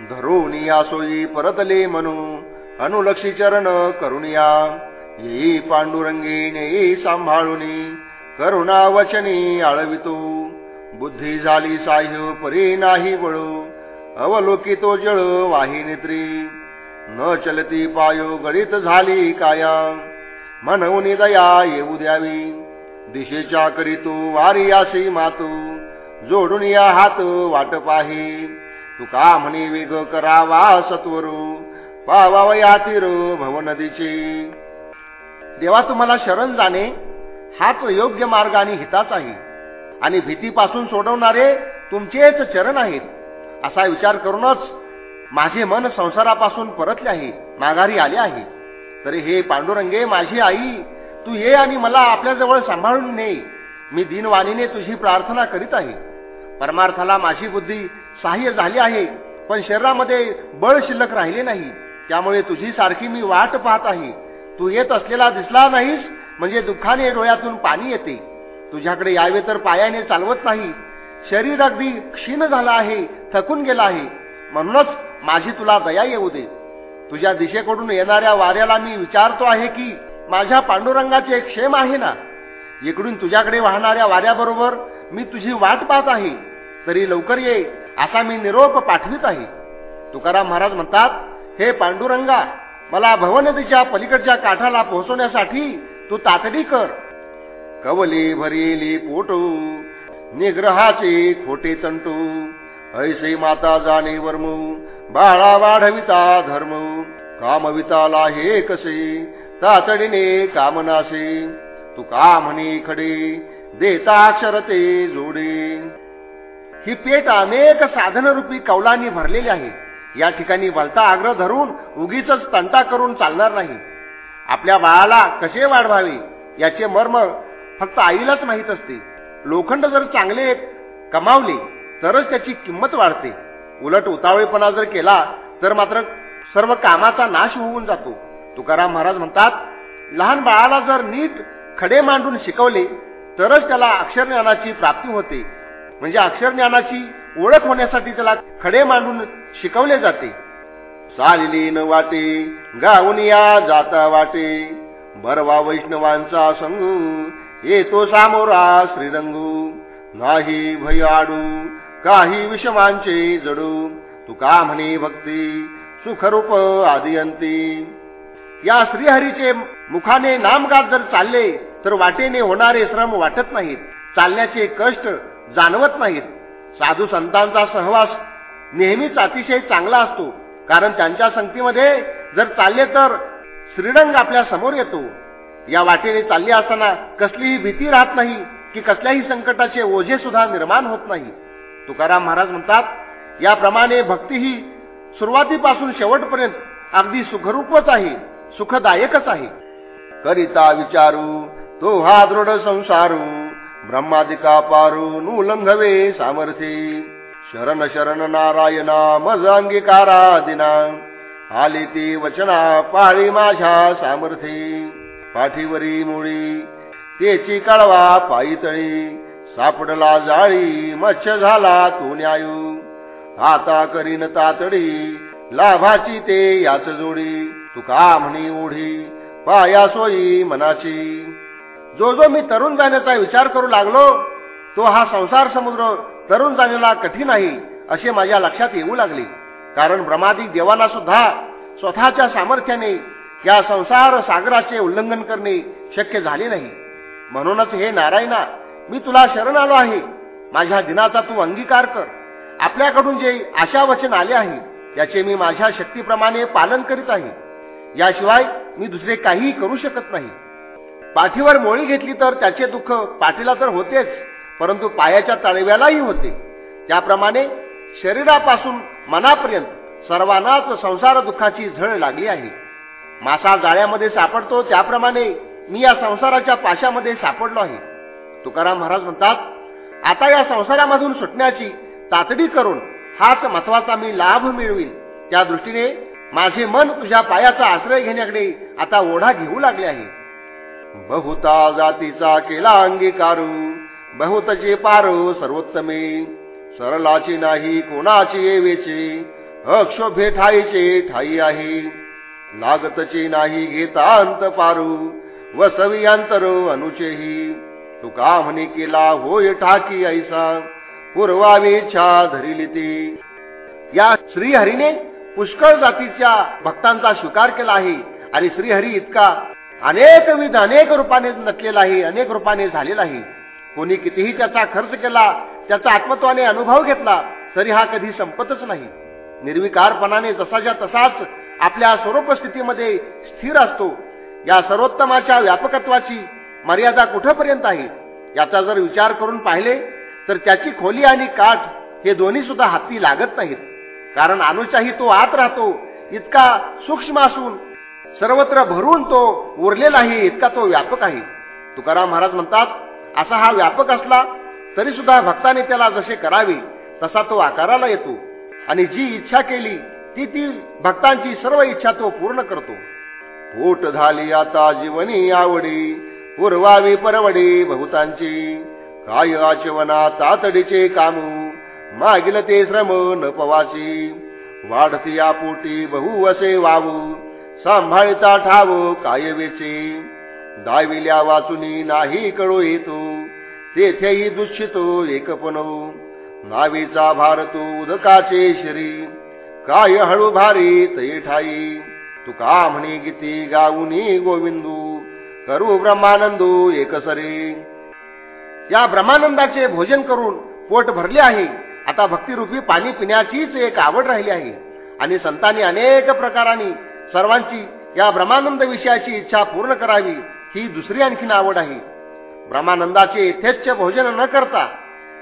धरून या सोयी परतले म्हणू अनुलक्षी चरण करुणिया. येई पांडुरंगी नेई सांभाळुनी करुणा वचनी आळवितो. बुद्धी झाली साह्य परी नाही वळू. अवलोकितो जळ वाही नेत्री. न चलती पायो गळीत झाली काया. म्हणून दया येऊ द्यावी. दिशेच्या करीतो वारी आशी मातू. जोडून या हात वाट पाही. तुका म्हणे वेग करावा सत्वरू. पावावया तीर भव नदीचे. देवा तुम्हाला शरण जाणे हाच योग्य मार्ग आणि हिताच आहे. आणि भीतीपासून सोडवणारे तुमचेच चरण आहेत. असा विचार करूनच माझे मन संसारापासून परतले आहे माघारी आले आहे. तरी हे पांडुरंगे माझी आई तू ये आणि मला आपल्याजवळ सांभाळून ने. मी दिनवाणीने तुझी प्रार्थना करीत आहे. परमार्थाला माझी बुद्धी सहाय्य झाले आहे पण शरीरामध्ये बळ शिल्लक राहिले नाही. त्यामुळे तुझी सारखी मी वाट पाहत आहे. तू येत असलेला दिसला नाहीस म्हणजे दुःखाने डोळ्यातून पाणी येते. तुझ्याकडे यावे तर पायाने चालवत नाही. शरीर अगदी क्षीण झालं आहे थकून गेला आहे. म्हणूनच माझी तुला दया येऊ दे. तुझ्या दिशेकडून येणाऱ्या वाऱ्याला मी विचारतो आहे की माझ्या पांडुरंगाचे क्षेम आहे ना? इकडून तुझ्याकडे वाहणाऱ्या वाऱ्याबरोबर मी तुझी वाट पाहत आहे. तरी लवकर ये असा मी निरोप पाठवित आहे. तुकाराम महाराज म्हणतात हे पांडुरंगा मला भवनदीच्या पलीकडच्या काठाला पोहोचवण्यासाठी तू तातडी कर. कवली भरिली पोटू निग्रहाचे खोटे तंटू ऐसे माता जाणे वर्मू बाळा वाढविता धर्म कामविताला हे कसे तातडीने कामनासे तू का म्हणे खडे देता अक्षरते जोडे. ही पेट अनेक साधनरूपी कौलांनी भरलेली आहे. या ठिकाणी भलता आग्रह धरून उगीच तंटा करून चालणार नाही. आपल्या बाळाला कसे वाढवावे याचे मर्म फक्त आईलाच माहीत असते. लोखंड जर चांगले कमावले तरच त्याची किंमत वाढते. उलट उतावळेपणा जर केला तर मात्र सर्व कामाचा नाश होऊन जातो. तुकाराम महाराज म्हणतात लहान बाळाला जर नीट खडे मांडून शिकवले तरच त्याला अक्षरज्ञानाची प्राप्ती होते. म्हणजे अक्षर ज्ञानाची ओळख होण्यासाठी त्याला खडे मांडून शिकवले जाते. चालली न वाटे गावनिया जाता वाटे बरवा वैष्णवांचा संग येतो सामोरा श्रीरंगू नाही भय आडू काही विषमांचे जडू तुका म्हणे भक्ती सुखरूप आदियंती. या श्रीहरीचे मुखाने नामगात जर चालले तर वाटेने होणारे श्रम वाटत नाहीत. चालण्याचे कष्ट जाणवत नाहीत. साधू संतांचा सहवास नेहमीच अतिशय चांगला असतो. कारण त्यांच्या संगतीमध्ये जर चालले तर श्रीरंग आपल्यासमोर येतो. या वाटेने चालले असताना कसलीही भीती राहत नाही की कसल्याही संकटाचे ओझे सुद्धा निर्माण होत नाही. तुकाराम महाराज म्हणतात याप्रमाणे भक्ती ही सुरुवातीपासून शेवटपर्यंत अगदी सुखरूपच आहे सुखदायकच आहे. करिता विचारू तो हा दृढ संसारू. ब्रह्मादिका पारून नुलंघवे सामर्थ्ये शरण शरण नारायणा मज अंगीकारा दिना। आली ती वचना पाळी माझ्या सामर्थ्ये पाठीवरी मुळी तेची कळवा पायीतळी सापडला जाळी मच्छ झाला तो न्यायू। आता करीन तातडी लाभाची ते याच जोडी। तुका म्हणी ओढी पाया सोयी मनाची। जो जो मी तरुण जाण्याचा विचार करू लागलो तो हा संसार समुद्र तरुण जाण्याला कठीण आहे असे माझ्या लक्षात येऊ लागले. कारण ब्रह्मादी देवांना सुद्धा स्वतःच्या सामर्थ्याने या संसार सागराचे उल्लंघन करणे शक्य झाले नाही. म्हणूनच हे नारायणा मी तुला शरण आलो आहे. माझ्या दिनाचा तू अंगीकार कर. आपल्याकडून जे आशा वचन आले आहे याचे मी माझ्या शक्तीप्रमाणे पालन करीत आहे. याशिवाय मी दुसरे काहीही करू शकत नाही. पाठीवर मोळी घेतली तर त्याचे दुःख पाठीला तर होतेच परंतु पायाच्या तळव्यालाही होते. त्याप्रमाणे शरीरापासून मनापर्यंत सर्वांनाच संसार दुःखाची झळ लागली आहे. मासा जाळ्यामध्ये सापडतो त्याप्रमाणे मी या संसाराच्या पाशामध्ये सापडलो आहे. तुकाराम महाराज म्हणतात आता या संसारामधून सुटण्याची तातडी करून हाच महत्त्वाचा मी लाभ मिळवीन. त्या दृष्टीने माझे मन तुझ्या पायाचा आश्रय घेण्याकडे आता ओढा घेऊ लागले आहे. बहुता जातीचा केला अंगीकारू बहुतचे पारो सर्वोत्तमे. सरलाची नाही कोणाची येवेचे अक्षोभे ठाईचे ठाई आहे. लागतचे नाही घेता अंत पारू वसवी अंतर अनुचेही. तुका म्हणे केला होय ठाकी ऐसा पूर्वावी इच्छा धरिली ती. या श्रीहरीने पुष्कळ जातीच्या भक्तांचा स्वीकार केला आहे आणि श्रीहरी इतका अनेकविध अनेक रूपाने नटलेला आहे अनेक रूपाने झालेला आहे. कोणी कितीही त्याचा खर्च केला त्याचा आत्मत्वाने अनुभव घेतला तरी हा कधी संपतच नाही. निर्विकारपणाने जसाच्या तसाच आपल्या स्वरूप स्थितीमध्ये स्थिर असतो. या सर्वोत्तमाच्या व्यापकत्वाची मर्यादा कुठपर्यंत आहे? याचा जर विचार करून पाहिले तर त्याची खोली आणि काठ हे दोन्ही सुद्धा हाती लागत नाहीत. कारण अनुचाही तो आत राहतो इतका सूक्ष्म असून सर्वत्र भरून तो उरलेला आहे इतका तो व्यापक आहे. तुकाराम महाराज म्हणतात असा हा व्यापक असला तरी सुद्धा भक्ताने त्याला जसे करावे तसा तो आकाराला येतो. आणि जी इच्छा केली ती ती भक्तांची सर्व इच्छा तो पूर्ण करतो. पोट झाली आता जीवनी आवडी पुरवावी परवडी बहुतांची. काय आचवना तातडीचे कामू मागिल ते श्रम न पवाची. वाढती या पोटी बहु असे वावू सांभाळता ठाव कायवेचे. दाविल्या वाचुनी नाही कळो येतो तेथेही दुःखितो एकपण नावीचा भारतो उदकाचे शरी काय हळू भारी तै ठाई तुका म्हणे गीती गाऊनी गोविंदू करू ब्रह्मानंदू एकसरे या ब्रह्मानंदाचे भोजन करून पोट भरले आहे. आता भक्तिरूपी पाणी पिण्याचीच एक आवड राहिली आहे. आणि संतांनी अनेक प्रकारांनी सर्वांची या ब्रह्मानंद विषयाची इच्छा पूर्ण करावी ही दुसरी आणखीन आवड आहे. ब्रह्मानंदाचे यथेच्छ भोजन न करता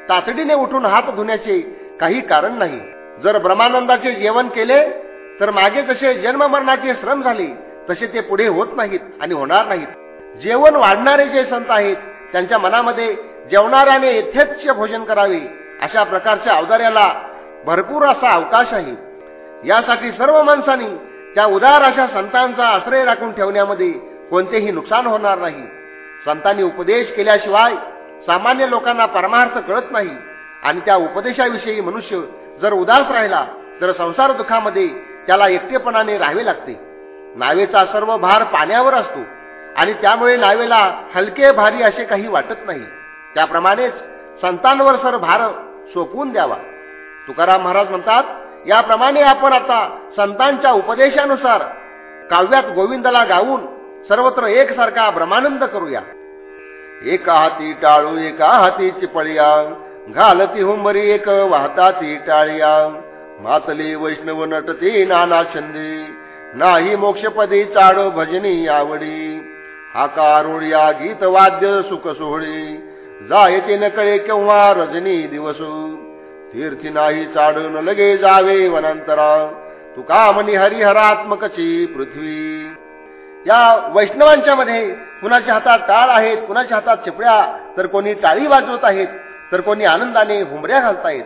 तातडीने उठून हात धुण्याचे काही कारण नाही. जर ब्रह्मानंदाचे जेवण केले तर मागे जसे जन्म मरणाचे श्रम झाले तसे ते पुढे होत नाहीत आणि होणार नाहीत. जेवण वाढणारे जे संत आहेत त्यांच्या मनामध्ये जेवणाऱ्याने यथेच्छ भोजन करावे अशा प्रकारच्या अवदार्याला भरपूर असा अवकाश आहे. यासाठी सर्व माणसांनी त्या उदार अशा संतांचा आश्रय राखून ठेवण्यामध्ये कोणतेही नुकसान होणार नाही. संतांनी उपदेश केल्याशिवाय सामान्य लोकांना परमार्थ कळत नाही. आणि त्या उपदेशाविषयी मनुष्य जर उदास राहिला तर संसार दुःखामध्ये त्याला एकटेपणाने राहावे लागते. नावेचा सर्व भार पाण्यावर असतो आणि त्यामुळे नावेला हलके भारी असे काही वाटत नाही. त्याप्रमाणेच संतांवर सर भार सोपवून द्यावा. तुकाराम महाराज म्हणतात याप्रमाणे आपण आता संतांच्या उपदेशानुसार काव्यात गोविंदाला गाऊन सर्वत्र एकसारखा ब्रह्मानंद करूया. एका हाती टाळू एका हाती चिपळ्या. घालती हुंबरी एक वाहता ती टाळ्या वैष्णव नटती नाना छंदे. नाही मोक्षपदी चाडो भजनी आवडी. हा कारुळ्या गीत वाद्य सुख सोहळी. जायचे नकळे केव्हा रजनी दिवस. तीर्थी नाही चाडून लगे जावे वनांतरा. तुका म्हणी हरिहरात्मकची पृथ्वी. या वैष्णवांच्या मध्ये कुणाच्या हातात टाळ आहेत कुणाच्या हातात चिपड्या तर कोणी टाळी वाजवत आहेत तर कोणी आनंदाने हुमऱ्या घालतायत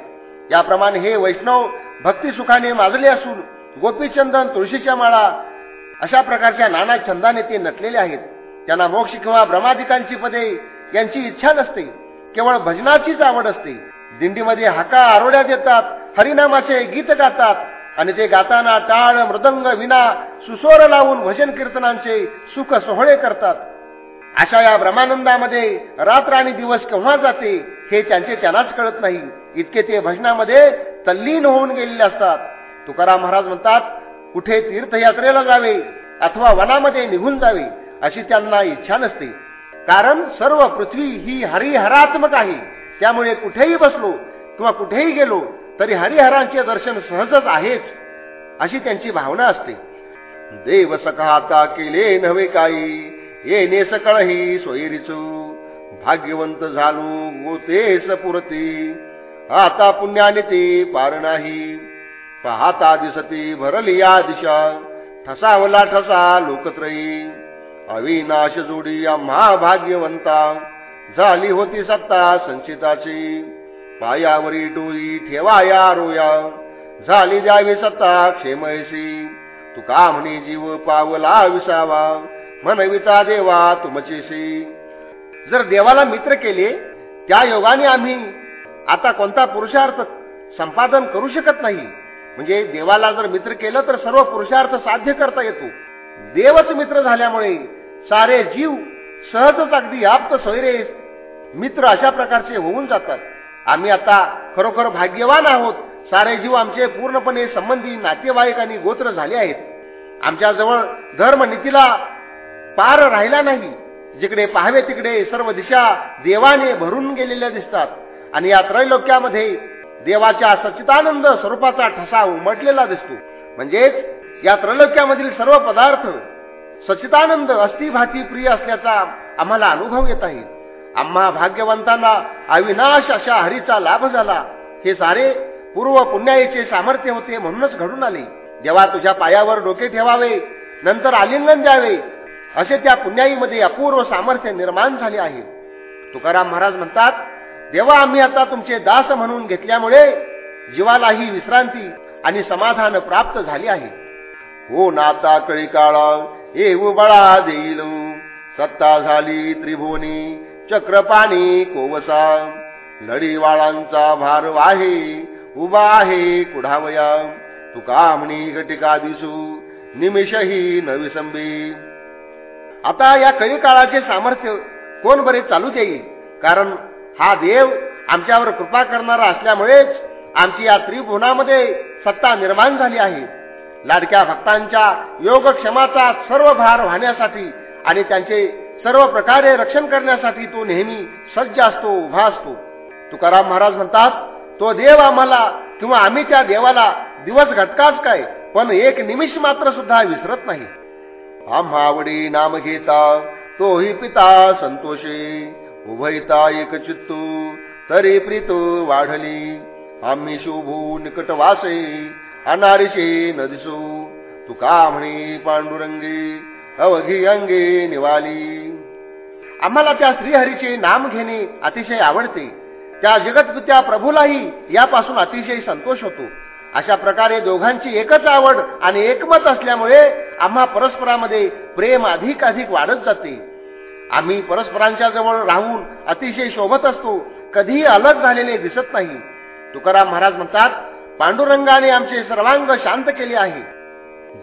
याप्रमाणे हे वैष्णव भक्ती सुखाने माजले असून गोपीचंदन तुळशीच्या माळा अशा प्रकारच्या नाना छंदाने ते नटलेले आहेत. त्यांना मोक्ष किंवा ब्रह्माधिकांची पदे यांची इच्छा नसते. केवळ भजनाचीच आवड असते. दिंडीमध्ये हाका आरोड्या देतात हरिनामाचे गीत गातात आणि ते गाताना टाळ मृदंग विना सुसोर लावून भजन कीर्तनांचे सुख सोहळे करतात. अशा या ब्रह्मानंदामध्ये रात्र आणि दिवस केव्हा जाते हे त्यांचे त्यांनाच कळत नाही. इतके ते भजनामध्ये तल्लीन होऊन गेलेले असतात. तुकाराम महाराज म्हणतात कुठे तीर्थयात्रेला जावे अथवा वनामध्ये निघून जावे अशी त्यांना इच्छा नसते. कारण सर्व पृथ्वी ही हरिहरात्मक आहे. त्यामुळे कुठेही बसलो किंवा कुठेही गेलो तरी हरिहरांचे दर्शन सहजच आहेच अशी त्यांची भावना असते. देव सखाता केले नव्हे काही येणे सकळ ही सोयरीचू. भाग्यवंत झालो गोतेस पुरती आता पुण्याने ते पार नाही. पाहता दिसती भरली या दिशा ठसावला ठसा लोकत्रयी. अविनाश जोडी आम्हा भाग्यवंता झाली होती सत्ता संचिताची. पायावरी डोळी ठेवाया रोया. झाली द्यावी सत्ता क्षेमयशी. तुका म्हणे जीव पावला विसावा. म्हणविता देवा तुमचीशी. जर देवाला मित्र केले त्या योगाने आम्ही आता कोणता पुरुषार्थ संपादन करू शकत नाही. म्हणजे देवाला जर मित्र केलं तर सर्व पुरुषार्थ साध्य करता येतो. देवच मित्र झाल्यामुळे सारे जीव सहजच अगदी आप्त सोयरे मित्र अशा प्रकारचे होऊन जातात. आम्ही आता खरोखर भाग्यवान आहोत. सारे जीव आमचे पूर्णपणे संबंधी नातेवाईक आणि गोत्र झाले आहेत. आमच्याजवळ धर्मनीतीला धर्म नीतीला पार राहिला नाही. जिकडे पाहावे तिकडे सर्व दिशा देवाने भरून गेलेल्या दिसतात. आणि या त्रैलोक्यामध्ये देवाच्या सच्चितानंद स्वरूपाचा ठसा उमटलेला दिसतो. म्हणजेच या त्रैलोक्यामधील सर्व पदार्थ सच्चितानंद अस्थिभाती प्रिय असल्याचा आम्हाला अनुभव येत आहे. आम्हा भाग्यवंतांना अविनाश अशा हरीचा लाभ झाला. हे सारे पूर्व पुण्याईचे सामर्थ्य होते म्हणूनच घडून आले. जेव्हा तुझ्या पायावर डोके ठेवावे नंतर आलिंगन द्यावे असे त्या पुण्याईमध्ये अपूर्व सामर्थ्य निर्माण झाले आहे. तुकाराम महाराज म्हणतात देवा आम्ही आता तुमचे दास म्हणून घेतल्यामुळे जीवालाही विश्रांती आणि समाधान प्राप्त झाले आहे. हो नाता कळी काळा येऊ बळा देईल. सत्ता झाली त्रिभुवनी चक्रपाणी कोवसा. लढीवाळांचा भार वाहे उभा आहे कुढावया. तुका म्हणी घटिका दिसू निमिषही नविसंबी. आता या कळी काळाचे सामर्थ्य कोण बरे चालू देईल? कारण हा देव आमच्यावर कृपा करणारा असल्यामुळेच आमची या त्रिभुवनामध्ये सत्ता निर्माण झाली आहे. लाडक्या भक्तांच्या योगक्षमाचा सर्व भार वाहण्यासाठी आणि त्यांचे सर्व प्रकारे रक्षण करण्यासाठी तो नेहमी सज्ज असतो उभा असतो. तुकाराम महाराज म्हणतात तो देव आम्हाला किंवा आम्ही त्या देवाला दिवस घटकाच काय पण एक निमिष मात्र सुद्धा विसरत नाही. आम्हावडी नाम घेता तोही पिता संतोषे उभयता एक चित्तू तरी प्रीत वाढली. आम्ही शोभू निकट अनारीची न दिसू तुका म्हणे पांडुरंगी अवघी अंगे निवाली. आम्हाला त्या श्रीहरीचे नाम घेणे अतिशय आवडते. त्या जगतपित्या प्रभूलाही यापासून अतिशय संतोष होतो. अशा प्रकारे दोघांची एकच आवड आणि एकमत असल्यामुळे आम्हा परस्परामध्ये प्रेम अधिक अधिक वाढत जाते. आम्ही परस्परांच्या जवळ राहून अतिशय शोभत असतो. कधीही अलग झालेले दिसत नाही. तुकाराम महाराज म्हणतात पांडुरंगाने आमचे सर्वांग शांत केले आहे.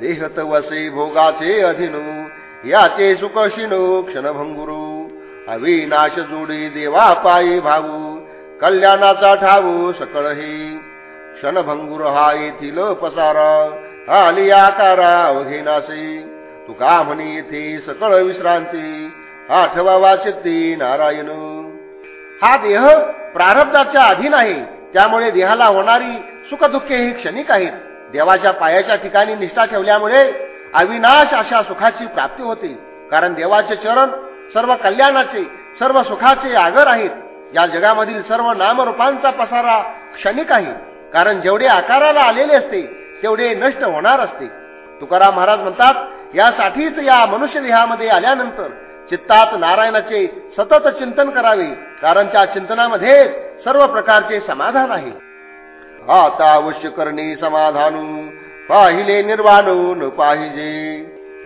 देहत वसे भोगाचे अधीनू याचे सुख शिनो क्षणभंगुरू. अविनाश जोडी देवा पायी भाऊ कल्याणाचा ठाऊ सकळ हे क्षणभंगुर हा येथील पसारा आली आकारा अवघेनासे तुका म्हणी येथे सकळ विश्रांती आठवा चित्ती नारायण. हा देह प्रारब्धाच्या अधीन आहे त्यामुळे देहाला होणारी सुखदुःखे ही क्षणिक आहेत. देवाच्या पायाच्या ठिकाणी निष्ठा ठेवल्यामुळे अविनाश अशा सुखाची प्राप्ती होते. कारण देवाचे चरण सर्व कल्याणाचे सर्व सुखाचे आगर आहेत. या जगामधील सर्व नामरूपांचा पसारा क्षणिक आहे. कारण जेवढे आकाराला आलेले असते तेवढे नष्ट होणार असते. तुकाराम महाराज म्हणतात यासाठीच या मनुष्य देहामध्ये आल्यानंतर चित्तात नारायणाचे सतत चिंतन करावे. कारण त्या चिंतनामध्ये सर्व प्रकारचे समाधान आहे. आता अवश्य करणे समाधानू. पाहिले निर्वाण न पाहिजे.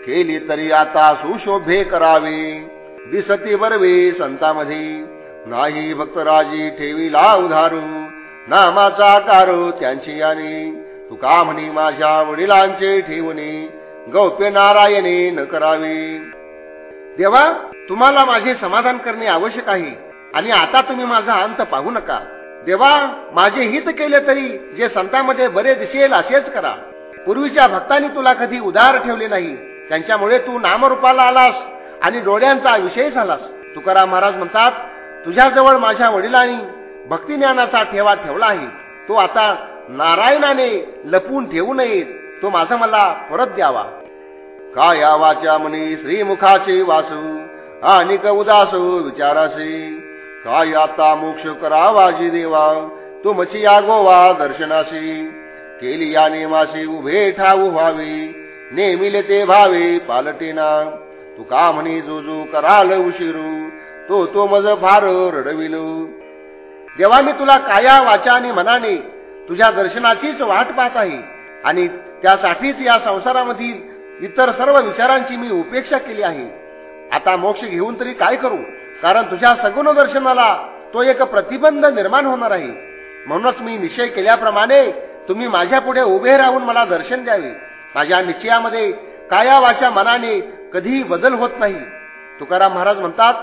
केली तरी आता सुशोभे करावे. दिसती बरवे संतामध्ये. नाही भक्तराजी ठेवीला उधारू. नामाचा आकार त्यांची याने. तुका म्हणी माझ्या वडिलांचे ठेवणे. गौप्य नारायणे न करावे. देवा तुम्हाला माझे समाधान करणे आवश्यक आहे. आणि आता तुम्ही माझा अंत पाहू नका. देवा माझे हित केले तरी जे संतांमध्ये बरे दिसेल असेच करा. पूर्वीच्या भक्तांनी तुला कधी उदार ठेवले नाही. त्यांच्यामुळे तू नामरूपाला आलास आणि डोळ्यांचा विषय झालास. तुकाराम महाराज म्हणतात तुझ्याजवळ माझ्या वडिलांनी भक्तिज्ञानाचा ठेवा ठेवला आहे. तो आता नारायणाने लपून ठेवू नये तो माझा मला परत द्यावा. का या वाच्या म्हणे श्रीमुखाचे वासू आणि उदास विचारासे काय आता मोक्ष करावाजी देवा? तुमची या गोवा दर्शनाशी. केली या नेमाशी उभे ठाऊ व्हावे. नेमिले ते भावे पालटेना तू का म्हणे जो जो कराल उशिरू? तो तो मज फार रडविलो. देवा मी तुला काया वाचा आणि मनाने तुझ्या दर्शनाचीच वाट पाहत आहे. आणि त्यासाठीच या संसारामधील इतर सर्व विचारांची मी उपेक्षा केली आहे. आता मोक्ष घेऊन तरी काय करू? कारण तुझ्या सगुण दर्शनाला तो एक प्रतिबंध निर्माण होणार आहे. म्हणूनच मी निश्चय केल्याप्रमाणे तुम्ही माझ्या पुढे उभे राहून मला दर्शन द्यावे. माझ्या निश्चयामध्ये काया वाच्या मनाने कधीही बदल होत नाही. तुकाराम महाराज म्हणतात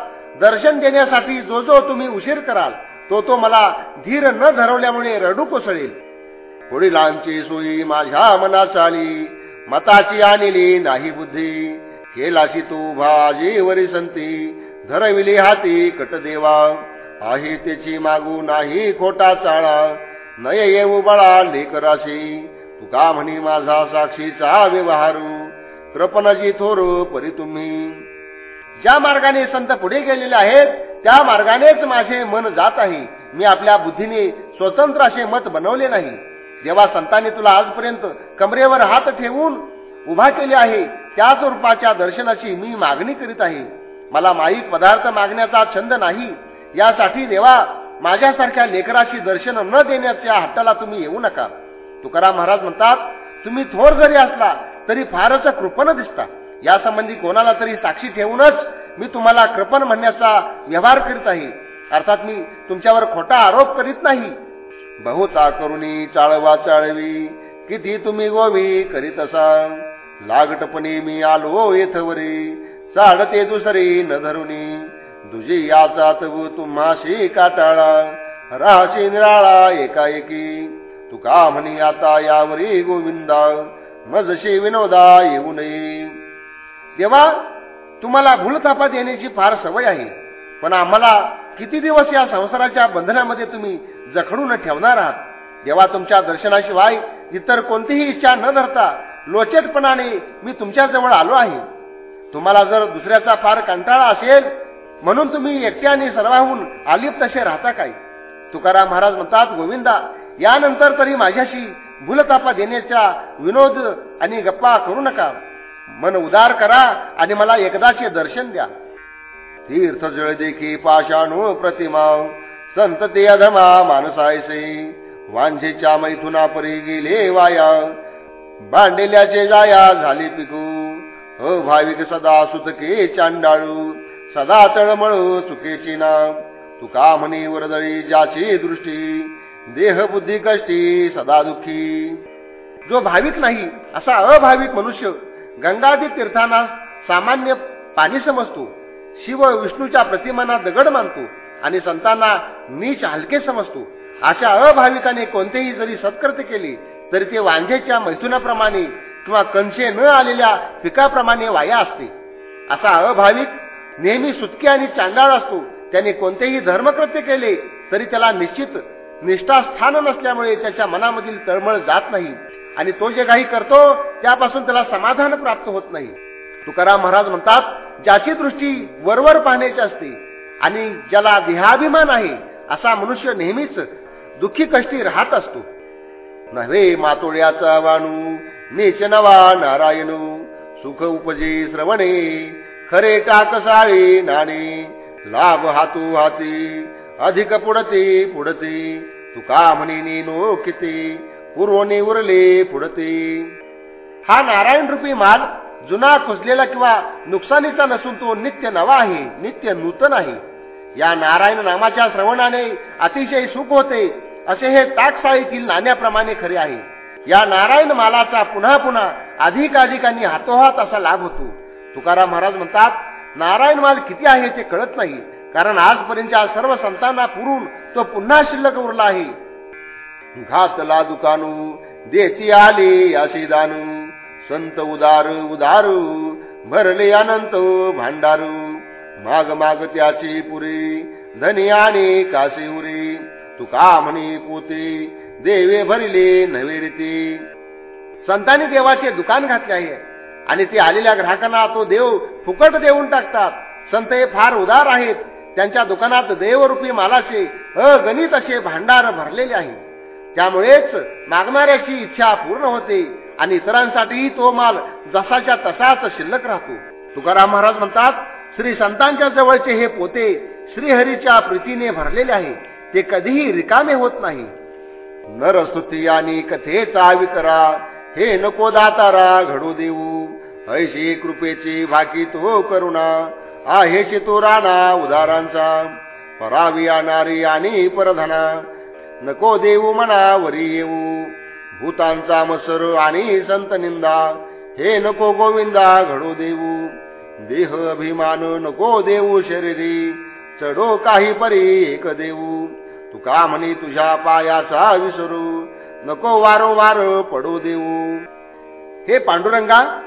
दर्शन देण्यासाठी जो जो तुम्ही उशीर कराल तो तो मला धीर न धरवल्यामुळे रडू कोसळेल. वडिलांची सोयी माझ्या मनात आली मताची आणली नाही बुद्धी. केलाशी तू भाजीवरी संती धरविली हाती कटदेवा. आहे त्याची मागू नाही खोटा चाळा. नय येऊ बळा लेकराशी. तुका म्हणी माझा साक्षीचा व्यवहारू. कृपणजी थोर परी तुम्ही. ज्या मार्गाने संत पुढे गेलेले आहेत त्या मार्गानेच माझे मन जात आहे. मी आपल्या बुद्धीने स्वतंत्र असे मत बनवले नाही. जेव्हा संतांनी तुला आजपर्यंत कमरेवर हात ठेवून उभा केले आहे त्याच रूपाच्या दर्शनाची मी मागणी करीत आहे. मला माईक पदार्थ मागण्याचा छंद नाही. यासाठी देवा माझ्यासारख्या लेकराशी दर्शन न देण्याच्या हट्टाला तुम्ही येऊ नका. तुकाराम महाराज म्हणतात तुम्ही थोर जरी असला तरी फारच कृपण दिसता. यासंबंधी कोणाला तरी साक्षी ठेवूनच मी तुम्हाला कृपण म्हणण्याचा व्यवहार करीत आहे. अर्थात मी तुमच्यावर खोटा आरोप करीत नाही. बहुता करुणी चाळवा चाळवी किती तुम्ही गोवी करीत असा लागटपणे मी आलो येथवरी चाडते दुसरी न धरुणी दुजी याचा तू तुम्हाशी काटाळा. राशी निराळा एकाएकी. तुका म्हणी आता यावरी गोविंदा. मजशी विनोदा येऊ नये. तेव्हा तुम्हाला भूलथापा देण्याची फार सवय आहे. पण आम्हाला किती दिवस या संसाराच्या बंधनामध्ये तुम्ही जखडून ठेवणार आहात? जेव्हा तुमच्या दर्शनाशिवाय इतर कोणतीही इच्छा न धरता लोचेटपणाने मी तुमच्याजवळ आलो आहे. तुम्हाला जर दुसऱ्याचा फार कंटाळा असेल म्हणून तुम्ही एकट्याने सर्वाहून आलिप तसे राहता काय तुकाराम महाराज म्हणतात गोविंदा यानंतर तरी माझ्याशी भूलतापा देण्याचा विनोद आणि गप्पा करू नका. मन उदार करा आणि मला एकदाचे दर्शन द्या. तीर्थ जळ देखी पाषाणू प्रतिमा संत ते अधमा माणसायसे. वांझेच्या मैथुना परी गेले वाया बांडेल्याचे जाया झाले पिकू अभाविक सदा सुतके चांडाळू सदा तळमळ चुकेची नाम. तुका म्हणे वरदळी ज्याची दृष्टी देह बुद्धी कष्टी सदा दुःखी. जो भाविक नाही असा अभाविक मनुष्य गंगादी तीर्थांना सामान्य पाणी समजतो शिव विष्णूच्या प्रतिमाना दगड मानतो आणि संतांना नीच हलके समजतो. अशा अभाविकाने कोणतेही जरी सत्कृत्य केले तरी ते वांझेच्या मैथुनाप्रमाणे किंवा कंचे न आलेल्या पिकाप्रमाणे वाया असते. असा अभाविक नेहमी सुटके आणि चांडाळ असतो. त्याने कोणतेही धर्मकृत्य केले तरी त्याला निश्चित निष्ठास्थान नसल्यामुळे त्याच्या मनामधील तळमळ जात नाही. आणि तो जे काही करतो त्यापासून त्याला समाधान प्राप्त होत नाही. तुकाराम महाराज म्हणतात ज्याची दृष्टी वरवर पाहण्याची असते आणि ज्याला देहाभिमान आहे असा मनुष्य नेहमीच दुःखी कष्टी राहत असतो. नव्हे मातोळ्याचा वाणू नीच नवा नारायणू सुख उपजे श्रवणे खरे टाकसाळे नाणे लाभ हातू हाती अधिक पुढते पुढते तुका म्हणे नो किती पूर्वने उरले पुढते. हा नारायण रूपी माल जुना कुजलेला किंवा नुकसानीचा नसून तो नित्य नवा आहे नित्य नूतन आहे. या नारायण नामाच्या श्रवणाने अतिशय सुख होते असे हे टाकसाळीतील नाण्याप्रमाणे खरे आहे. या नारायण मालाचा पुन्हा पुन्हा अधिक अधिकांनी हातोहात असा लाभ होतो. तुकाराम महाराज म्हणतात नारायण माल किती आहे ते कळत नाही. कारण आजपर्यंतच्या सर्व संतांना पुरून तो पुन्हा शिल्लक उरला आहे. घातला दुकानू देती आले असे दानू संत उदार उदारू भरले अनंत भांडारू. माग माग त्याची पुरी धनी आणि कासे उरी. तुका म्हणे पोते देवे भरले नवे रीती. संतांनी देवाचे दुकान घातले आहे. आणि ते आलेल्या ग्राहकांना तो देव फुकट देऊन टाकतात. संत हे फार उदार आहेत. त्यांच्या दुकानात देवरूपी मालाचे अगणित असे भांडार भरलेले आहे. त्यामुळेच मागणाऱ्याची इच्छा पूर्ण होते आणि इतरांसाठीही तो माल जसाच्या तसाच शिल्लक राहतो. तुकाराम महाराज म्हणतात श्री संतांच्या जवळचे हे पोते श्रीहरीच्या प्रीतीने भरलेले आहे. ते कधीही रिकामे होत नाही. नरस्तुती आणि कथेचा विकरा हे नको दातारा घडू देऊ. ऐशी कृपेची भाकी तो करुणा. आहे तो राणा उदारांचा. परावी आणारी आणि परधना. नको देऊ मना वरी येऊ. भूतांचा मसर आणि संत निंदा. हे नको गोविंदा घडू देऊ. देह अभिमान नको देऊ शरीरी. चढो काही परी एक देऊ. तुका म्हणी तुझ्या पायाचा विसरू? नको वारंवार पडू देऊ. हे पांडुरंगा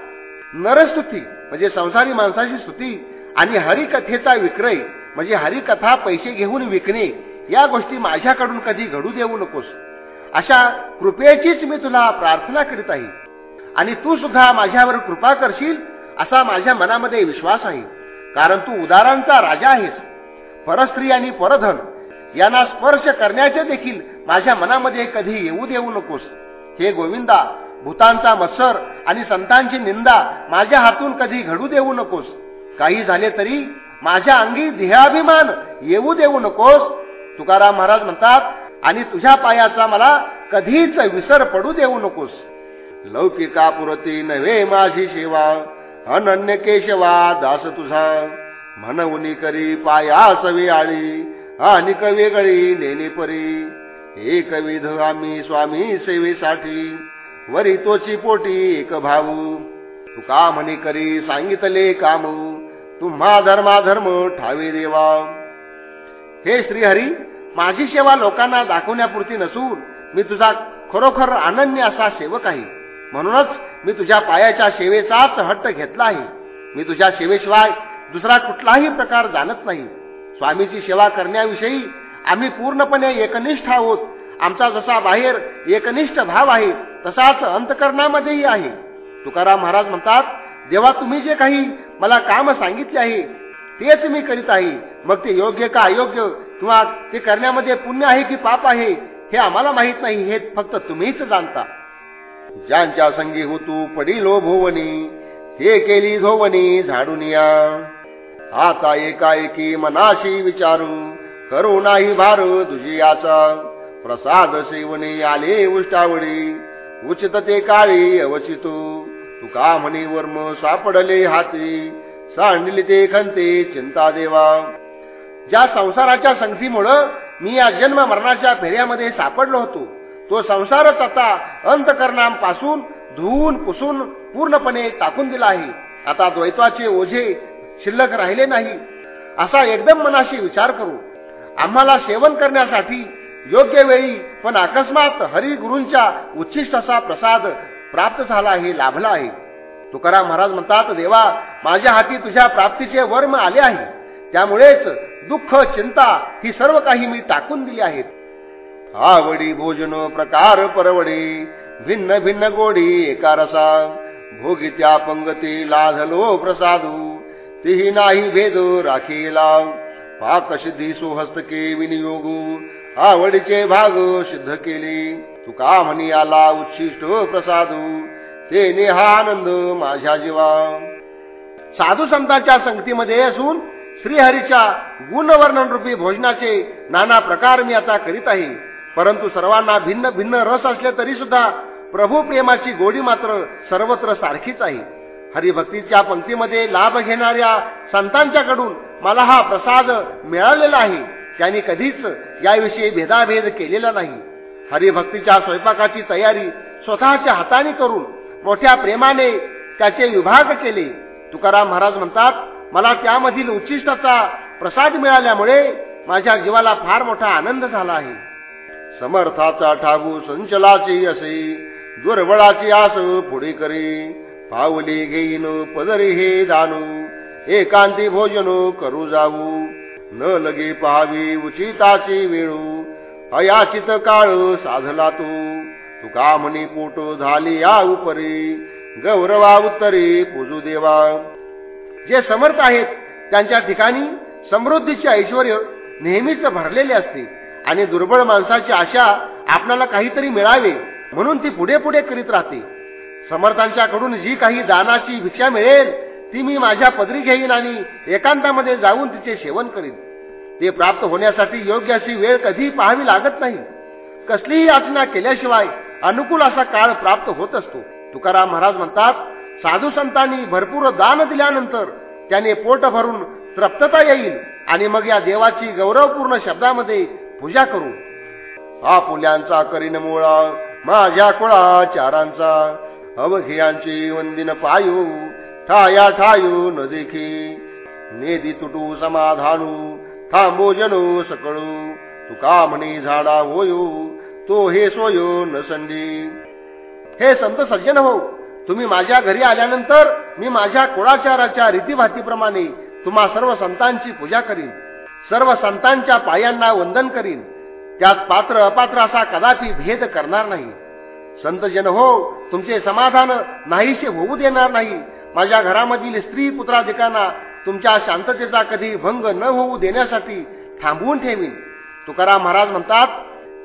नरस्तुती म्हणजे संसारी माणसाची स्तुती आणि हरिकथेचा विक्रय म्हणजे हरिकथा पैसे घेऊन विकणे या गोष्टी माझ्याकडून कधी घडू देऊ नकोस. अशा कृपेचीच मी तुला प्रार्थना करीत आहे. आणि तू सुद्धा माझ्यावर कृपा करशील असा माझ्या मनामध्ये विश्वास आहे. कारण तू उदारांचा राजा आहेस. परस्त्री आणि परधन यांना स्पर्श करण्याचे देखील माझ्या मनामध्ये कधी येऊ देऊ नकोस. हे गोविंदा भूतांचा मत्सर आणि संतांची निंदा माझ्या हातून कधी घडू देऊ नकोस. काही झाले तरी माझ्या अंगी देहाभिमान येऊ देऊ नकोस. तुकाराम महाराज म्हणतात आणि तुझ्या पायाचा मला कधीच विसर पडू देऊ नकोस. लौकिका पुरती नव्हे माझी सेवा अनन्य केशवा दास तुझा. म्हणून करी पाया सवी आळी आणि वेगळी नेली परी. एक विध आम्ही स्वामी सेवेसाठी वरी तोची पोटी एक भाऊ. तुका म्हणी करी सांगितले काम तुम्हा धर्मा धर्म ठावे देवा. हे श्रीहरी माझी सेवा लोकांना दाखवण्यापुरती नसून मी तुझा खरोखर अनन्य असा सेवक आहे. म्हणूनच मी तुझ्या पायाच्या सेवेचाच हट्ट घेतला आहे. मी तुझ्या सेवेशिवाय दुसरा कुठलाही प्रकार जाणत नाही. स्वामीची सेवा करण्याविषयी आम्ही पूर्णपणे एकनिष्ठ आहोत. आमचा जसा बाहेर एकनिष्ठ भाव आहे तसाच अंतकरणामध्येही आहे. तुकाराम महाराज म्हणतात जेव्हा तुम्ही जे काही मला काम सांगितले आहे तेच मी करीत आहे. मग ते योग्य का अयोग्य किंवा ते करण्यामध्ये पुण्य आहे की पाप आहे हे आम्हाला माहीत नाही हे फक्त तुम्हीच जाणता. ज्यांच्या संगी होतू पडिलो भोवनी हे केली झोवनी झाडून या. आता एकाएकी मनाशी विचारू. करू नाही भार तुझी याचा. प्रसाद सेवने आले उष्टावळी. उचित ते काळी अवचितो. तुका म्हणे वर्म सापडले हाती. सांडली ते खंते चिंता देवा. ज्या संसाराच्या संगतीमुळं मी या जन्म मरणाच्या फेऱ्यामध्ये सापडलो होतो तो संसारच आता अंतकरणापासून धुवून पुसून पूर्णपणे टाकून दिला आहे. आता द्वैताचे ओझे शिल्लक राहिले नाही. असा एकदम मनाशी विचार करू. आम्हाला सेवन करण्यासाठी योग्य वेळी पण अकस्मात हरी गुरूंच्या उच्चिष्टाचा प्रसाद प्राप्त झाला आहे लाभला आहे. तुकाराम महाराज म्हणतात देवा माझ्या हाती तुझ्या प्राप्तीचे वर्म आले आहे. त्यामुळेच दुःख चिंता ही सर्व काही मी टाकून दिली आहेत. आवडी भोजन प्रकार परवडी भिन्न भिन्न गोडी एका रसा. भोगित्या पंगती लाधलो प्रसादू. तेही नाही भेद राखीला. पाकसिद्धी सुहस्तके विनियोग. आवडीचे भाग सिद्ध केले. तुका म्हणी आला उच्छिष्ट प्रसादू. ते नेहा आनंद माझ्या जीवा. साधू संतांच्या संगतीमध्ये असून श्रीहरीच्या गुणवर्णन रूपी भोजनाचे नाना प्रकार मी आता करीत आहे. परंतु सर्वांना भिन्न भिन्न रस असले तरी सुद्धा प्रभू प्रेमाची गोडी मात्र सर्वत्र सारखीच आहे. हरिभक्तीच्या पंक्तीमध्ये लाभ घेणाऱ्या संतांच्याकडून मला हा प्रसाद मिळालेला आहे. त्यांनी कधीच याविषयी भेदाभेद केलेला नाही. हरिभक्तीच्या स्वयंपाकाची तयारी स्वतःच्या हाताने करून मोठ्या प्रेमाने त्याचे विभाग केले. तुकाराम महाराज म्हणतात मला त्यामधील उच्चिष्टाचा प्रसाद मिळाल्यामुळे माझ्या जीवाला फार मोठा आनंद झाला आहे. समर्थाचा ठाकू संचलाची असे दुर्बळाची आस पुढे करी. पावली घेईन पदरी हे जाणू एकांती भोजन करू जाऊ. न लगे पाहावी उचिताची वेळू अयाचित काळ साधला तू. तुका म्हणी पोट झाली या उपरी गौरवा उत्तरे पूजू देवा. जे समर्थ आहेत त्यांच्या ठिकाणी समृद्धीचे ऐश्वर नेहमीच भरलेले असते आणि दुर्बळ माणसाची आशा आपल्याला काहीतरी मिळावे म्हणून ती पुढे पुढे करीत राहते. समर्थांच्याकडून जी काही दानाची भिक्षा मिळेल ती मी माझ्या पदरी घेईन आणि एकांतामध्ये जाऊन तिचे सेवन करीन. ते प्राप्त होण्यासाठी योग्य अशी वेळ कधी पाहावी लागत नाही. कसलीही याचना केल्याशिवाय अनुकूल असा काळ प्राप्त होत असतो. तुकाराम महाराज म्हणतात साधू संतांनी भरपूर दान दिल्यानंतर त्याने पोट भरून तृप्तता येईल आणि मग या देवाची गौरवपूर्ण शब्दामध्ये पूजा करू. हा करीन मुळा माझ्या कुळाचारांचा. अवघियांची वंदिन पायू ठाया ठायू न देखी नेदी तुटू समाधानू थांबो जनू सकळू. तुका म्हणे झाडा होयो तो हे सोयो न संधी हे संत सज्जन हो तुम्ही माझ्या घरी आल्यानंतर मी माझ्या कुळाचाराच्या रीतीभातीप्रमाणे तुम्हा सर्व संतांची पूजा करीन. सर्व संतांच्या पायांना वंदन करीन. त्यात पात्र अपात्र असा कदापि भेद करणार नाही. संतजन हो तुमचे समाधान नाहीसे होऊ देणार नाही. माझ्या घरामधील स्त्री पुत्राधिकांना तुमच्या शांततेचा कधी भंग न होऊ देण्यासाठी थांबवून ठेवीन. तुकाराम महाराज म्हणतात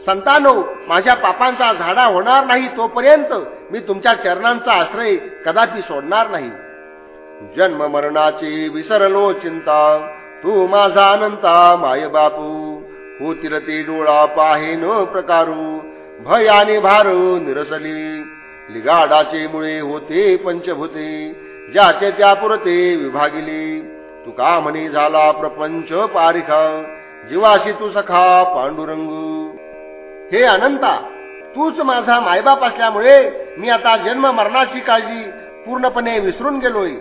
संतानो माझ्या पापांचा झाडा होणार नाही तोपर्यंत मी तुमच्या चरणांचा आश्रय कदापि सोडणार नाही. जन्म मरणाची विसरलो चिंता तू माझा अनंता माय बापू होतील ते डोळा पाहे न प्रकारू. भयाने भार निरसली लिगाडाचे मुळे होते पंचभूते ज्याचे त्या पुरते विभागिली. तुका म्हणे झाला प्रपंच पारिखा जीवाशी तू सखा पांडुरंग. हे अनंता तूच माझा मायबाप असल्यामुळे मी आता जन्म मरणाची काळजी पूर्णपणे विसरून गेलोय.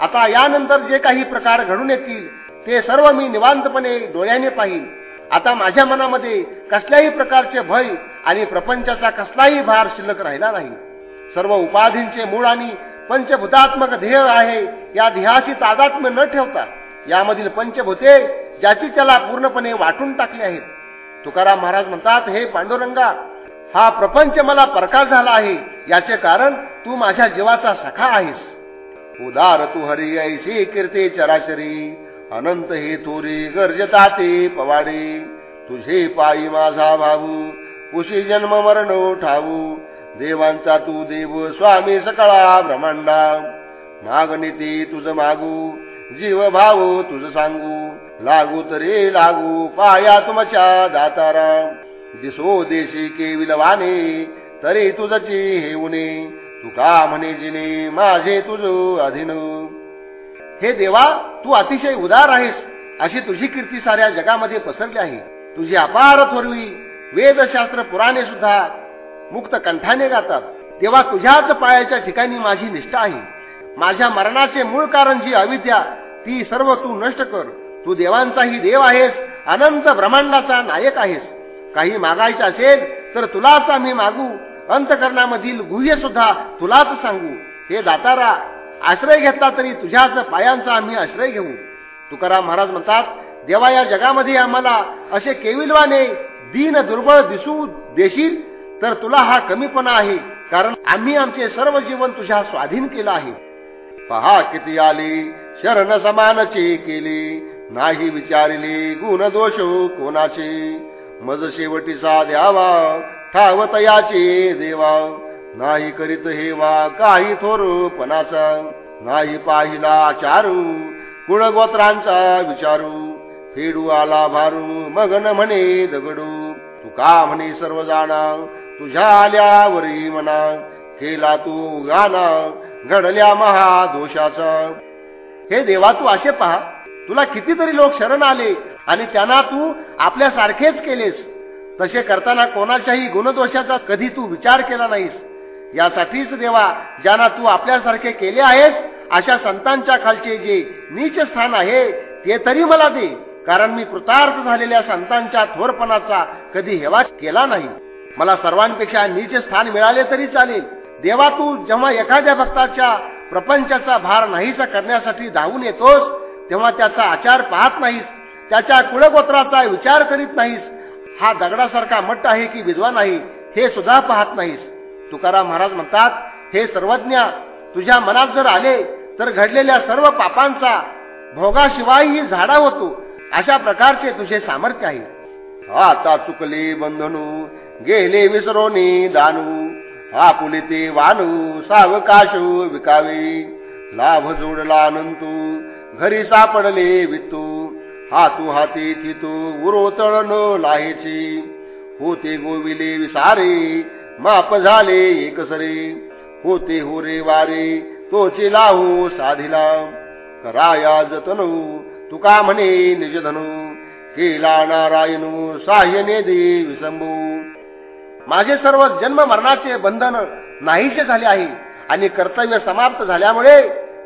आता यानंतर जे काही प्रकार घडून येतील ते सर्व मी निवांतपणे डोळ्याने पाहिन. आता माझ्या मनामध्ये कसल्याही प्रकारचे भय आणि प्रपंचाचा कसलाही भार शिल्लक राहिला नाही. सर्व उपाधींचे मूळ आणि पंचभूतात्मक ध्येय आहे या ध्येयाशी तादात्म्य न ठेवता यामधील पंचभूते ज्याची त्याला पूर्णपणे वाटून टाकले आहेत. तुकाराम महाराज म्हणतात हे पांडुरंगा हा प्रपंच मला प्रकाश झाला आहे. याचे कारण तू माझ्या जीवाचा सखा आहेस. उदार तू हरी ऐशी कीर्ती चराचरी अनंत हे थोरी गरजता ते पवाडे. तुझे पायी माझा भाऊ उशी जन्म मरण ठाऊ देवांचा तू देव स्वामी सकळा ब्रह्मांडा. मागणी तुझ मागू जीव भाऊ तुझ सांगू. लागू तरी लागू पाया तुमच्या दातारा. दिसो देशी के विलवाने तरी तुझची हेऊने. तुका म्हणे जिने माझे तुझ अधीन. हे देवा तू अतिशय उदार आहेस. अशी तुझी कीर्ती साऱ्या जगामध्ये पसरली आहे. तुझी अपार थोरवी वेदशास्त्र पुराणे सुद्धा मुक्त कंठाने गातात. तेव्हा तुझ्याच पायाच्या ठिकाणी माझी निष्ठा आहे. माझ्या मरणाचे मूळ कारण जी अविद्या ती सर्व तू नष्ट कर. तू देवांचाही देव आहेस अनंत ब्रह्मांडाचा नायक आहेस. काही मागायचे असेल तर तुलाच आम्ही मागू. अंतकरणामधील गुह्य सुद्धा तुलाच सांगू. हे दातारा आश्रय घेतला तरी तुझ्याच पायांचा आम्ही आश्रय घेऊ. तुकाराम महाराज म्हणतात देवा या जगामध्ये आम्हाला असे केविलवाने दीन दुर्बळ दिसू देशील तर तुला हा कमीपणा आहे कारण आम्ही आमचे सर्व जीवन तुझ्या स्वाधीन केलं आहे. पहा किती आली शरण समानचे केले नाही विचारले गुण दोष कोणाचे. मज शेवटीचा द्यावा ठावतयाचे देवा. नाही करीत हेवा काही थोरपणाचा नाही पाहिला चारू कुळगोत्रांचा विचारू फेडू आला भारू मगन म्हणे दगडू का म्हणे सर्व जाणा तुझ्या आल्यावरही म्हणा केला तू गाना घडल्या महादोषाचा हे देवा तू असे पहा तुला कितीतरी लोक शरण आले आणि त्यांना तू आपल्यासारखेच केलेस. तसे करताना कोणाच्याही गुणदोषाचा कधी तू विचार केला नाहीस. यासाठीच देवा ज्यांना तू आपल्यासारखे केले आहेस अशा संतांच्या खालचे जे नीच स्थान आहे ते तरी मला दे. कारण मी कृतार्थ झालेल्या संतांच्या थोरपणाचा कधी हेवा केला नाही. मला सर्वांपेक्षा नीच स्थान मिळाले तरी चालेल. देवा तू जेव्हा एखाद्या भक्ताच्या प्रपंचाचा भार नाहीसा करण्यासाठी धावून येतोस तेव्हा त्याचा आचार पाहत नाहीस त्याच्या कुळगोत्राचा विचार करीत नाहीस. हा दगडासारखा मट्ट आहे की विद्वान आहे हे सुद्धा पाहत नाहीस. तुकाराम महाराज म्हणतात हे सर्वज्ञ तुझ्या मनात जर आले तर घडलेल्या सर्व पापांचा भोगाशिवायही झाडा होतो. अशा प्रकारचे तुझे सामर्थ्य आहे. आता चुकले बंधनू गेले विसरोनी दानू आपुले ते वानू सावकाशू विकावे. लाभ जोडला अनंतू घरी सापडले वितू हातू हाती थितू उरोतळ न लाहेची. होते गोविले विसारे माप झाले एकसरे होते हो रे वारे तोचे लाहू साधिला. कराया जतनू हो, तुका म्हणे निजधनू केला नारायणू हो, साह्यने दे विसंबू. माझे सर्व जन्म मरणाचे बंधन नाहीसे झाले आहे आणि कर्तव्य समाप्त झाल्यामुळे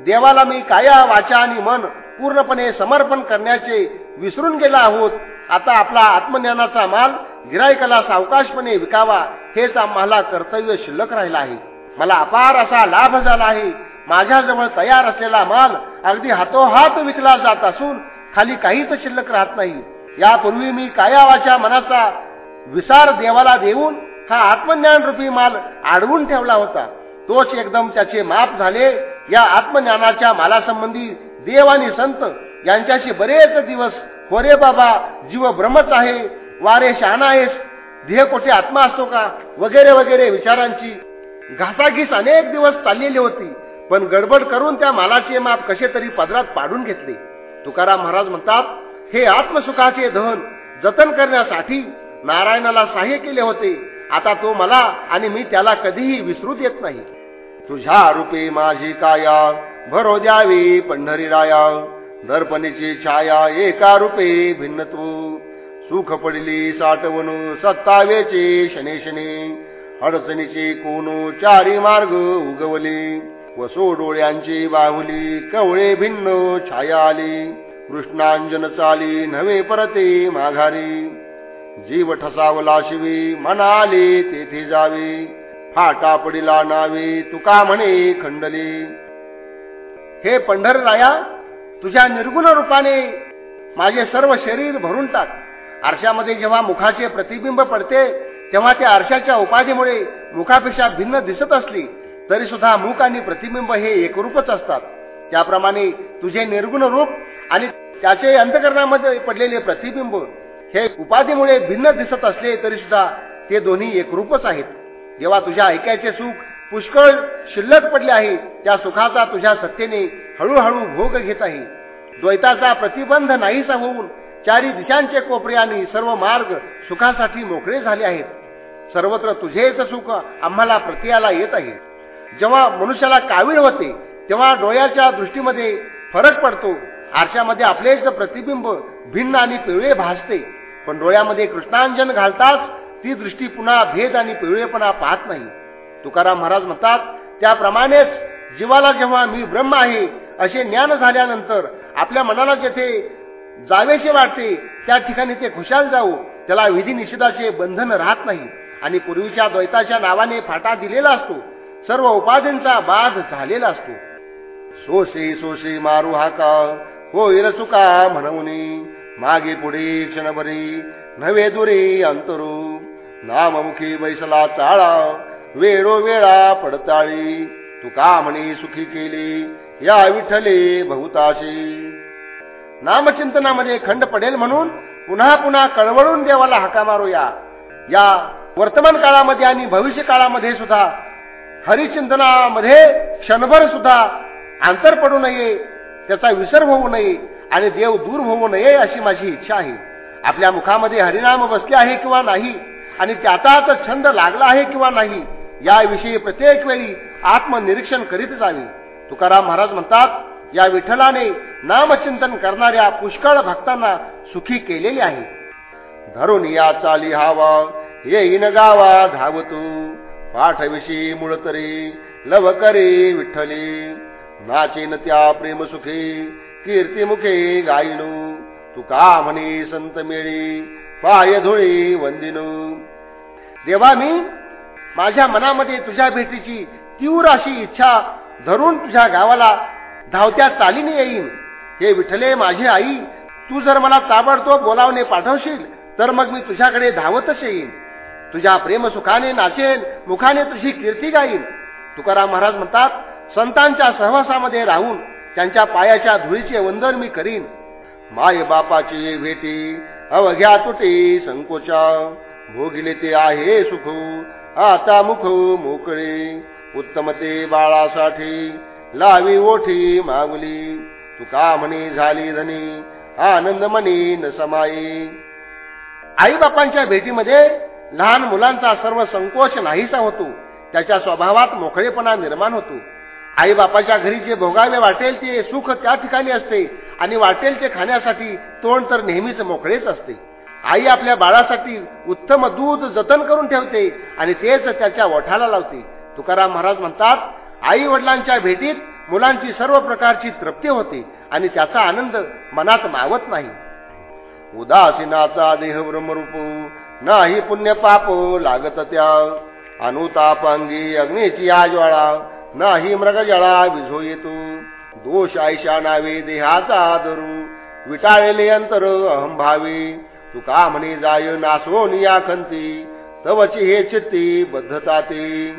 देवाला मी काया वाचा आणि मन पूर्णपणे समर्पण करण्याचे विसरून गेला आहोत. आता आपला आत्मज्ञानाचा माल गिरायकाला सावकाशपणे विकावा हेच आम्हाला कर्तव्य शिल्लक राहिला आहे. मला अपार असा लाभ झाला आहे. माझ्याजवळ तयार असलेला माल अगदी हातोहात विकला जात असून खाली काहीच शिल्लक राहत नाही. यापूर्वी मी कायावाच्या मनाचा विसार देवाला देऊन हा आत्मज्ञान रूपी माल अडवून ठेवला होता. तोच एकदम त्याचे माप झाले. या आत्मज्ञानाच्या मालासंबंधी देव आणि संत यांच्याशी बरेच दिवस होरे बाबा जीव ब्रह्मच आहे. वारे शहाणा आहेस. ध्येय कोठे आत्मा असतो का? वगैरे वगैरे विचारांची. घासाघीस अनेक दिवस चाललेली होती. पण गडबड करून त्या मालाचे माप कसे तरी पदरात पाडून घेतले. तुकाराम महाराज म्हणतात हे आत्मसुखाचे धन जतन करण्यासाठी नारायणाला सहाय्य केले होते. आता तो मला आणि मी त्याला कधीही विसरू देत नाही. तुझ्या रूपे माझी काया भरो द्यावी पंढरी राया दर्पणीची छाया एका रूपे तू. सुख पडली साठवण सत्तावेचे शने शने. अडचणीचे कोण चारी मार्ग उगवले. वसो डोळ्यांची बाहुली कवळे भिन्न छाया आली. कृष्णांजन चाली नवे परते माघारी. जीव ठसावला शिवी मनाले तेथे जावे. फाटा पडिला नावे तुका म्हणे खंडले. हे पंढरराया तुझ्या निर्गुण रूपाने माझे सर्व शरीर भरून टाक. आरशामध्ये जेव्हा मुखाचे प्रतिबिंब पडते तेव्हा त्या आरशाच्या उपाधीमुळे मुखापेक्षा भिन्न दिसत असली तरी सुद्धा मुख आणि प्रतिबिंब हे एकरूपच असतात. त्याप्रमाणे तुझे निर्गुण रूप आणि त्याचे अंतकरणामध्ये पडलेले प्रतिबिंब हे उपाधीमुळे भिन्न दिसत असले तरी सुद्धा ते दोन्ही एकरूपच आहेत. जेव्हा तुझ्या ऐकायचे सुख पुष्कळ शिल्लक पडले आहे त्या सुखाचा तुझ्या सत्तेने हळूहळू भोग घेत आहे. द्वैताचा प्रतिबंध नाहीसा होऊन चारी दिशांचे कोपरे आणि सर्व मार्ग सुखासाठी मोकळे झाले आहेत. सर्वत्र तुझेच सुख आम्हाला प्रतियाला येत आहे. जेव्हा मनुष्याला कावीळ होते तेव्हा डोळ्याच्या दृष्टीमध्ये फरक पडतो. आरशामध्ये आपलेच प्रतिबिंब भिन्न आणि पिवळे भासते. पण डोळ्यामध्ये कृष्णांजन घालताच ती दृष्टी पुन्हा भेद आणि पिवळेपणा पाहत नाही. तुकाराम महाराज म्हणतात त्याप्रमाणेच जीवाला जेव्हा मी ब्रह्म आहे असे ज्ञान झाल्यानंतर आपल्या मनाला जेथे जावेसे वाटते त्या ठिकाणी ते खुशाल जाऊ. त्याला विधी निषेधाचे बंधन राहत नाही. आणि पूर्वीच्या द्वैताच्या नावाने फाटा दिलेला असतो. सर्व उपाधींचा बाध झालेला असतो. सोशी सोशी मारू हाका. होईल चुका म्हणून. मागे पुढे क्षणभरी. नवे दुरे अंतरू. नाममुखी बैसला चाळा. वेळो वेळा पडताळी. तुका म्हणे सुखी केली. या विठ्ठले बहुताशी. नामचिंतनामध्ये खंड पडेल म्हणून पुन्हा पुन्हा कळवळून देवाला हाका मारूया. या वर्तमान काळामध्ये आणि भविष्य काळामध्ये सुद्धा हरिचिंतनामध्ये क्षणभर सुद्धा अंतर पडू नये त्याचा विसर होऊ नये आणि देव दूर होऊ नये अशी माझी इच्छा आहे. आपल्या मुखामध्ये हरिनाम बसले आहे किंवा नाही आणि त्याचाच छंद लागला आहे किंवा नाही याविषयी प्रत्येक वेळी आत्मनिरीक्षण करीत जावे. तुकाराम महाराज म्हणतात या विठ्ठलाने नामचिंतन करणाऱ्या पुष्कळ भक्तांना सुखी केलेले आहे. धरून या चाली हावा येईन गावा धावतो. पाठविषयी मुळ तरी लव करी विठ्ठली. नाचेन त्या प्रेम सुखी कीर्ती तुका म्हणे संत मेळी पाय धुळी वंदिनो देवा मी माझ्या मनामध्ये तुझ्या भेटीची तीव्र अशी इच्छा धरून तुझ्या गावाला धावत्या चालीने येईन. हे विठले माझी आई तू जर मला ताबडतोब बोलावणे पाठवशील तर मग मी तुझ्याकडे धावतच येईन. तुझ्या प्रेमसुखाने नाचेन मुखाने तुझी कीर्ती गाईन. तुकाराम महाराज म्हणतात संतांच्या सहवासामध्ये राहून त्यांच्या पायाच्या धुळीचे वंदन मी करीन. माय बापाची भेटी अवघ्या तुटी संकोचा. भोगिले ते आहे सुख आता मुख मोकळे. उत्तमते बाळासाठी लावी ओठी मागुली तुका म्हणी झाली धनी आनंद म्हणी न समाई. आई बापांच्या भेटीमध्ये लहान मुलांचा सर्व संकोच नाहीसा होतो. त्याच्या स्वभावात मोकळेपणा निर्माण होतो. आई बापाच्या घरी जे भोगावे वाटेल ते सुख त्या ठिकाणी असते आणि वाटेल ते खाण्यासाठी तोंड तर नेहमीच मोकळेच असते. आई आपल्या बाळासाठी उत्तम दूध जतन करून ठेवते आणि तेच त्याच्या ओठाला लावते. तुकाराम महाराज म्हणतात आई वडिलांच्या भेटीत मुलांची सर्व प्रकारची तृप्ती होते आणि त्याचा आनंद मनात मावत नाही. उदासीनाचा देह ब्रह्मरूप नाही पुण्य पाप लागत त्या. अनुतापांगी अग्नीची आज्वाळा नाही मृगजळा विझो येतो. दोष आयशा नावे देहाचा आदरू विटाळलेले अंतर अहंभावे तुका म्हणे जाय नासोन या खंती तवची हे चित्ती बद्धता ते.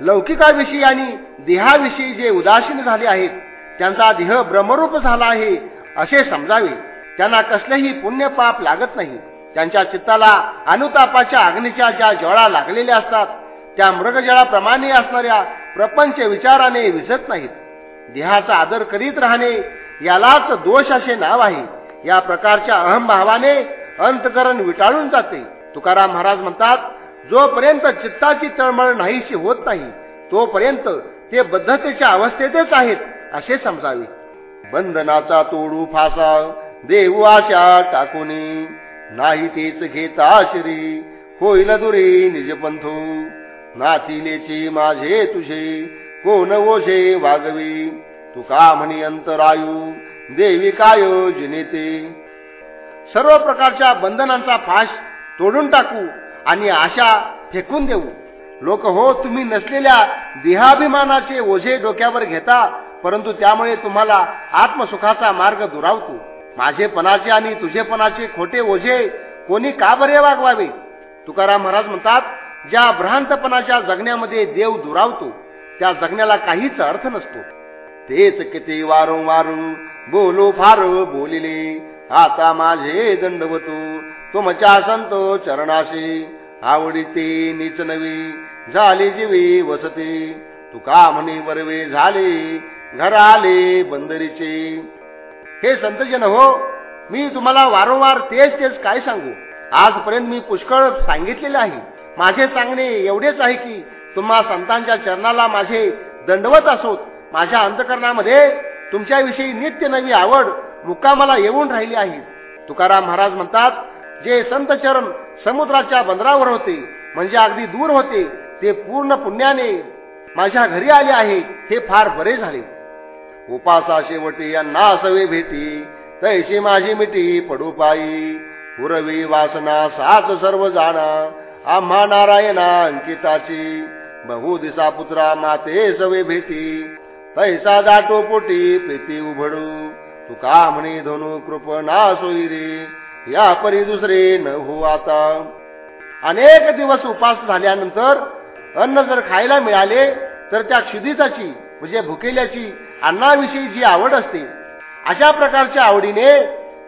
लौकिकाविषयी आणि देहाविषयी जे उदासीन झाले आहेत त्यांचा देह ब्रह्मरूप झाला आहे असे समजावे. त्यांना कसलेही पुण्य पाप लागत नाही. त्यांच्या चित्ताला अनुतापाच्या अग्नीच्या ज्या ज्वाळा लागलेल्या असतात त्या मृगजळाप्रमाणे असणाऱ्या प्रपंच विचाराने विसत नाहीत. देहाचा आदर करीत राहणे यालाच दोष असे नाव आहे. या प्रकारच्या अहमभावाने अंतकरण विटाळून जाते. तुकाराम महाराज म्हणतात जोपर्यंत चित्ताची तळमळ नाहीशी होत नाही तोपर्यंत ते बद्धतेच्या अवस्थेतच आहेत असे समजावे. बंधनाचा तोडू फासा देऊ आशा टाकूनी. नाही तेच घेता श्री होईल दुरे निजपंथू. नाथिलेची माझे तुझे कोण ओझे वागवी? तुका म्हणी अंतरायू देवी काय जिनेते? सर्व प्रकारच्या बंधनांचा फाश तोडून टाकू आणि आशा फेकून देऊ. लोक हो तुम्ही नसलेल्या देहाभिमानाचे ओझे डोक्यावर घेता परंतु त्यामुळे तुम्हाला आत्मसुखाचा मार्ग दुरावतो. माझेपणाचे आणि तुझेपणाचे खोटे ओझे कोणी का बरे वागवावे? तुकाराम महाराज म्हणतात ज्या भ्रांतपणाच्या जगण्यामध्ये देव दुरावतो त्या जगण्याला काहीच अर्थ नसतो. तेच किती वारंवार बोलो फार बोलिले आता माझे दंडवतो. तुमच्या संतो चरणाशी आवडीती नीच नवी झाली जीवी वसते. तुका म्हणी वरवे झाले घर आले बंदरीचे. हे संतजन हो मी तुम्हाला वारंवार तेच तेच काय सांगू? आजपर्यंत मी पुष्कळ सांगितलेले आहे. माझे सांगणे एवढेच आहे की तुम्हा संतांच्या चरणाला माझे दंडवत असोत. माझ्या अंतकरणामध्ये तुमच्याविषयी नित्य नवी आवड मुक्कामाला येऊन राहिली आहे. तुकाराम महाराज म्हणतात जे संत चरण समुद्राच्या बंदरावर होते म्हणजे अगदी दूर होते ते पूर्ण पुण्याने माझ्या घरी आले आहे हे फार बरे झाले. उपासा शेवटी यांना सवे भेटी तैशी माझी मिठी पडू पायी. पुरवी वासना साच सर्व जाणा आम्हा नारायणा अंकिताची. बहु दिसा पुत्रा माते सवे भेटी तैसा दाटो पोटी प्रीती उभडू. तुका म्हणे धनु कृप ना सोयी रे या परी दुसरे न हो आता. अनेक दिवस उपास झाल्यानंतर अन्न जर खायला मिळाले तर त्या क्षुदिताची म्हणजे भुकेल्याची अन्नाविषयी जी आवड असते अशा प्रकारच्या आवडीने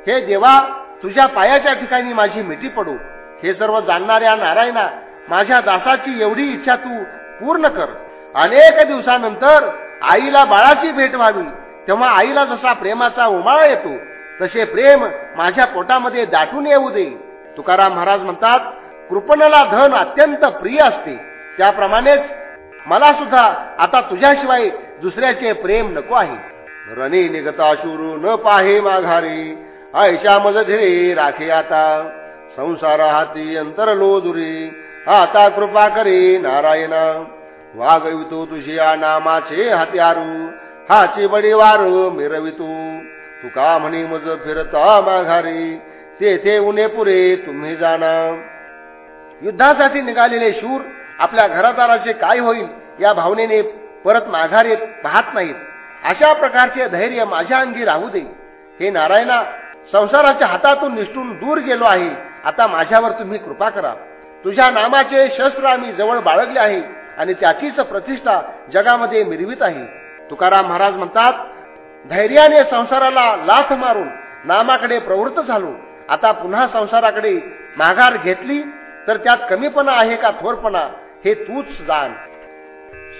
हे देवा तुझ्या पायाच्या ठिकाणी माझी मिठी पडू. हे सर्व जाणणाऱ्या नारायणा माझ्या दासाची एवढी इच्छा तू पूर्ण कर. अनेक दिवसानंतर आईला बाळाची भेट व्हावी तेव्हा आईला जसा प्रेमाचा उमाळा येतो तसे प्रेम माझ्या पोटामध्ये दाटून येऊ दे. तुकाराम महाराज म्हणतात कृपणाला धन अत्यंत प्रिय असते. त्याप्रमाणेच मला सुद्धा आता तुझ्याशिवाय दुसऱ्याचे प्रेम नको आहे. रणे निगता शुरू न पाहे माघारी आयशा मजधीरे राखे आता. संसार हाती अंतर दुरी आता कृपा करे नारायणा. वागवितो तुझ्या नामाचे हत्यारू. हाची बडी वारू मिरवितो. तुका म्हणे मज फिरता माघारी? तेथे उन्हे पुरे तुम्ही जाणा युद्धासाठी निघालेले शूर आपल्या घरादाराचे काय होईल या भावनेने परत माघार येत पाहत नाहीत. अशा प्रकारचे धैर्य माझ्या अंगी राहू दे. हे नारायणा संसाराच्या हातातून निष्ठून दूर गेलो आहे. आता माझ्यावर तुम्ही कृपा करा. तुझ्या नामाचे शस्त्र आम्ही जवळ बाळगले आहे आणि त्याचीच प्रतिष्ठा जगामध्ये मिरवित आहे. तुकाराम महाराज म्हणतात धैर्याने संसाराला लाथ मारून नामाकडे प्रवृत्त झालो. आता पुन्हा संसाराकडे माघार घेतली तर त्यात कमीपणा आहे का थोरपणा हे तूच जाण.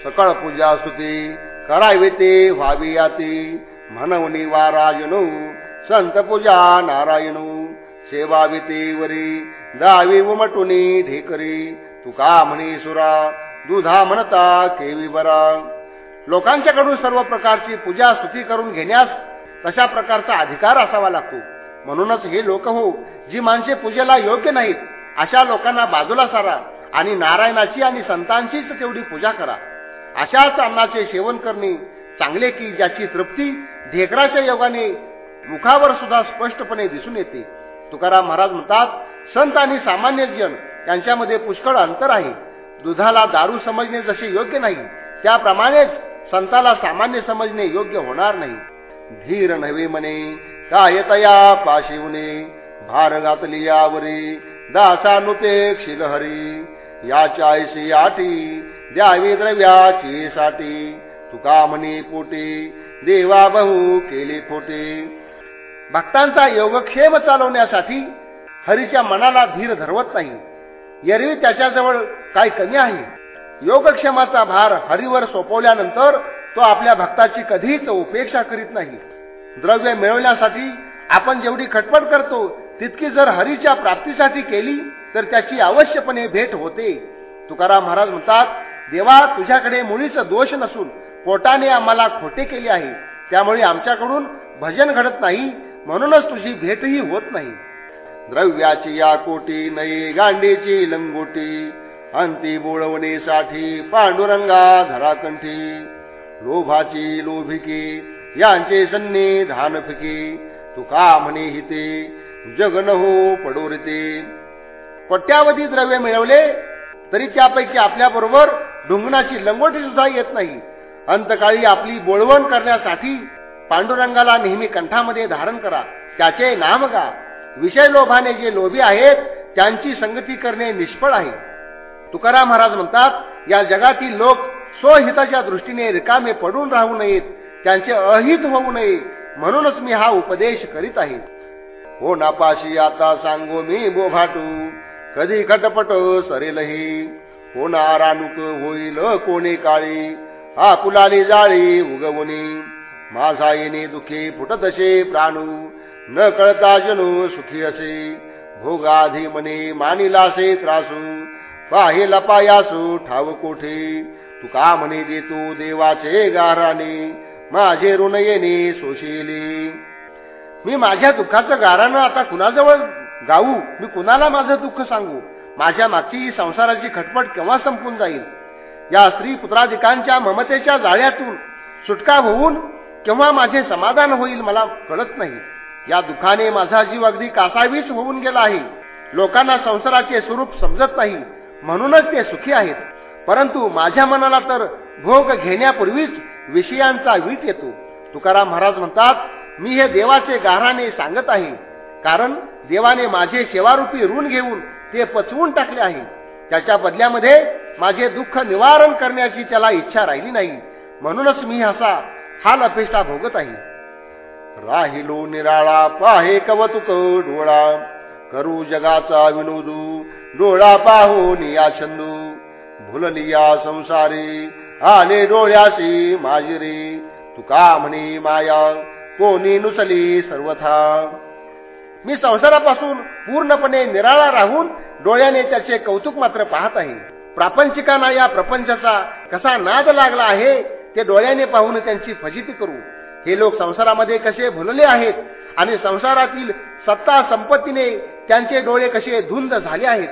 सकळ पूजा स्तुती करावे ते व्हावी याती. म्हणवणी वारायणू संत पूजा नारायणू. सेवा वरी दावी उमटुनी ढेकरी. तुका म्हणी सुरा दुधा म्हणता केवी बरा. लोकांच्याकडून सर्व प्रकारची पूजा स्तुती करून घेण्यास तशा प्रकारचा अधिकार असावा लागतो. म्हणूनच हे लोक हो जी माणसे पूजेला योग्य नाहीत अशा लोकांना बाजूला सारा आणि नारायणाची आणि संतांचीच तेवढी पूजा करा. अशाच अन्नाचे सेवन करणे चांगले की ज्याची तृप्ती ढेकराच्या योगाने मुखावर सुद्धा स्पष्टपणे दिसून येते. तुकाराम महाराज म्हणतात संत आणि सामान्य जन यांच्यामध्ये पुष्कळ अंतर आहे. दुधाला दारू समजणे जसे योग्य नाही त्याप्रमाणेच संताला सामान्य समजणे योग्य होणार नाही. धीर नव्हे म्हणे काय तया पाशिवने भार घातली यावरी दासानुपेक्षिल हरी. याच्या ऐशी आटी द्यावी द्रव्याची साठी तुका म्हणे पोटी देवा बहु केले खोटे भक्तांचा योगक्षेम चालवण्यासाठी हरीच्या मनाला धीर धरवत नाही. एरवी त्याच्याजवळ काय कमी आहे? योगक्षेमाचा भार हरीवर सोपवल्यानंतर तो आपल्या भक्ताची कधीच उपेक्षा करीत नाही. द्रव्य मिळवण्यासाठी आपण जेवढी खटपट करतो तितकी जर हरीच्या प्राप्तीसाठी केली तर त्याची अवश्यपणे भेट होते. तुकाराम महाराज म्हणतात देवा तुझ्याकडे मुळीच दोष नसून पोटाने आम्हाला खोटे केले आहे. त्यामुळे आमच्याकडून भजन घडत नाही म्हणूनच तुझी भेटही होत नाही. द्रव्याची या कोटी नये गांडीची लंगोटी. अंती बोळवणीसाठी पांडुरंगा धराकंठी लोभाची लोभिकी यांचे सन्नी धानफिकी तुका म्हणे हिते जगन हो पडोरते. पट्यावधी द्रव्य मिळवले तरी त्यापैकी आपल्या बरोबर ढुंगणाची लंगोटी सुद्धा येत नाही. अंतकाळी आपली बोळवण करण्यासाठी पांडुरंगाला नेहमी कंठामध्ये धारण करा त्याचे नाम गा. विषय लोभाने जे लोभी आहेत त्यांची संगती करणे निष्फळ आहे. तुकाराम महाराज म्हणतात या जगातील लोक स्वहिताच्या दृष्टीने रिकामे पडून राहू नयेत त्यांचे अहित होऊ नये म्हणूनच मी हा उपदेश करीत आहे. हो नापाशी आता सांगो मी बोभाटू कधी खटपट सरेलही. होणार अनुक होईल कोणी काळी हा पुलाली जाळी उगवणी माझा येणे दुखी फुटतसे प्राणू न कळता जणू सुखी असे. भोगाधी मने मानिलासे त्रासू पाहि लपायासू ठाव कोठे? तू का म्हणे देतो देवाचे गाराने माझे ऋण येणे सोशिले. मी माझ्या दुःखाचं गारानं आता कुणाजवळ गाऊ? मी कुणाला माझं दुःख सांगू? माझ्या मागची ही संसाराची खटपट केव्हा संपून जाईल? या स्त्री पुत्राधिकांच्या ममतेच्या जाळ्यातून सुटका होऊन केव्हा माझे समाधान होईल मला कळत नाही. या दुःखाने माझा जीव अगदी कासावीस होऊन गेला आहे. लोकांना संसाराचे स्वरूप समजत नाही. म्हणूनच ते सुखी आहेत. परंतु माझ्या मनाला तर भोग घेण्यापूर्वीच विषयांचा वीट येतो. तुकाराम महाराज म्हणतात मी हे देवाचे गाराने सांगत आहे. कारण देवाने माझे सेवारूपी ऋण घेऊन ते पचवून टाकले आहे. त्याच्या बदल्यामध्ये माझे दुःख निवारण करण्याची त्याला इच्छा राहिली नाही. म्हणूनच मी असा हाल अपेक्षा भोगत आहे. राहिलो निराळा पाहे कवतुक डोळा. करू जगाचा विनोदू डोळा पाहू या छंदू. भुललिया संसारी आले डोळ्याशी माजिरी. तुका म्हणे माया कोणी नुसली सर्वथा. मी संसारापासून पूर्णपणे निराळा राहून डोळ्याने त्याचे कौतुक मात्र पाहत आहे. प्रापंचिकांना या प्रपंचाचा कसा नाद लागला आहे ते डोळ्याने पाहून त्यांची फजिती करू. हे लोक संसारामध्ये कसे भुलले आहेत आणि संसारातील सत्ता संपत्तीने त्यांचे डोळे कसे धुंद झाले आहेत?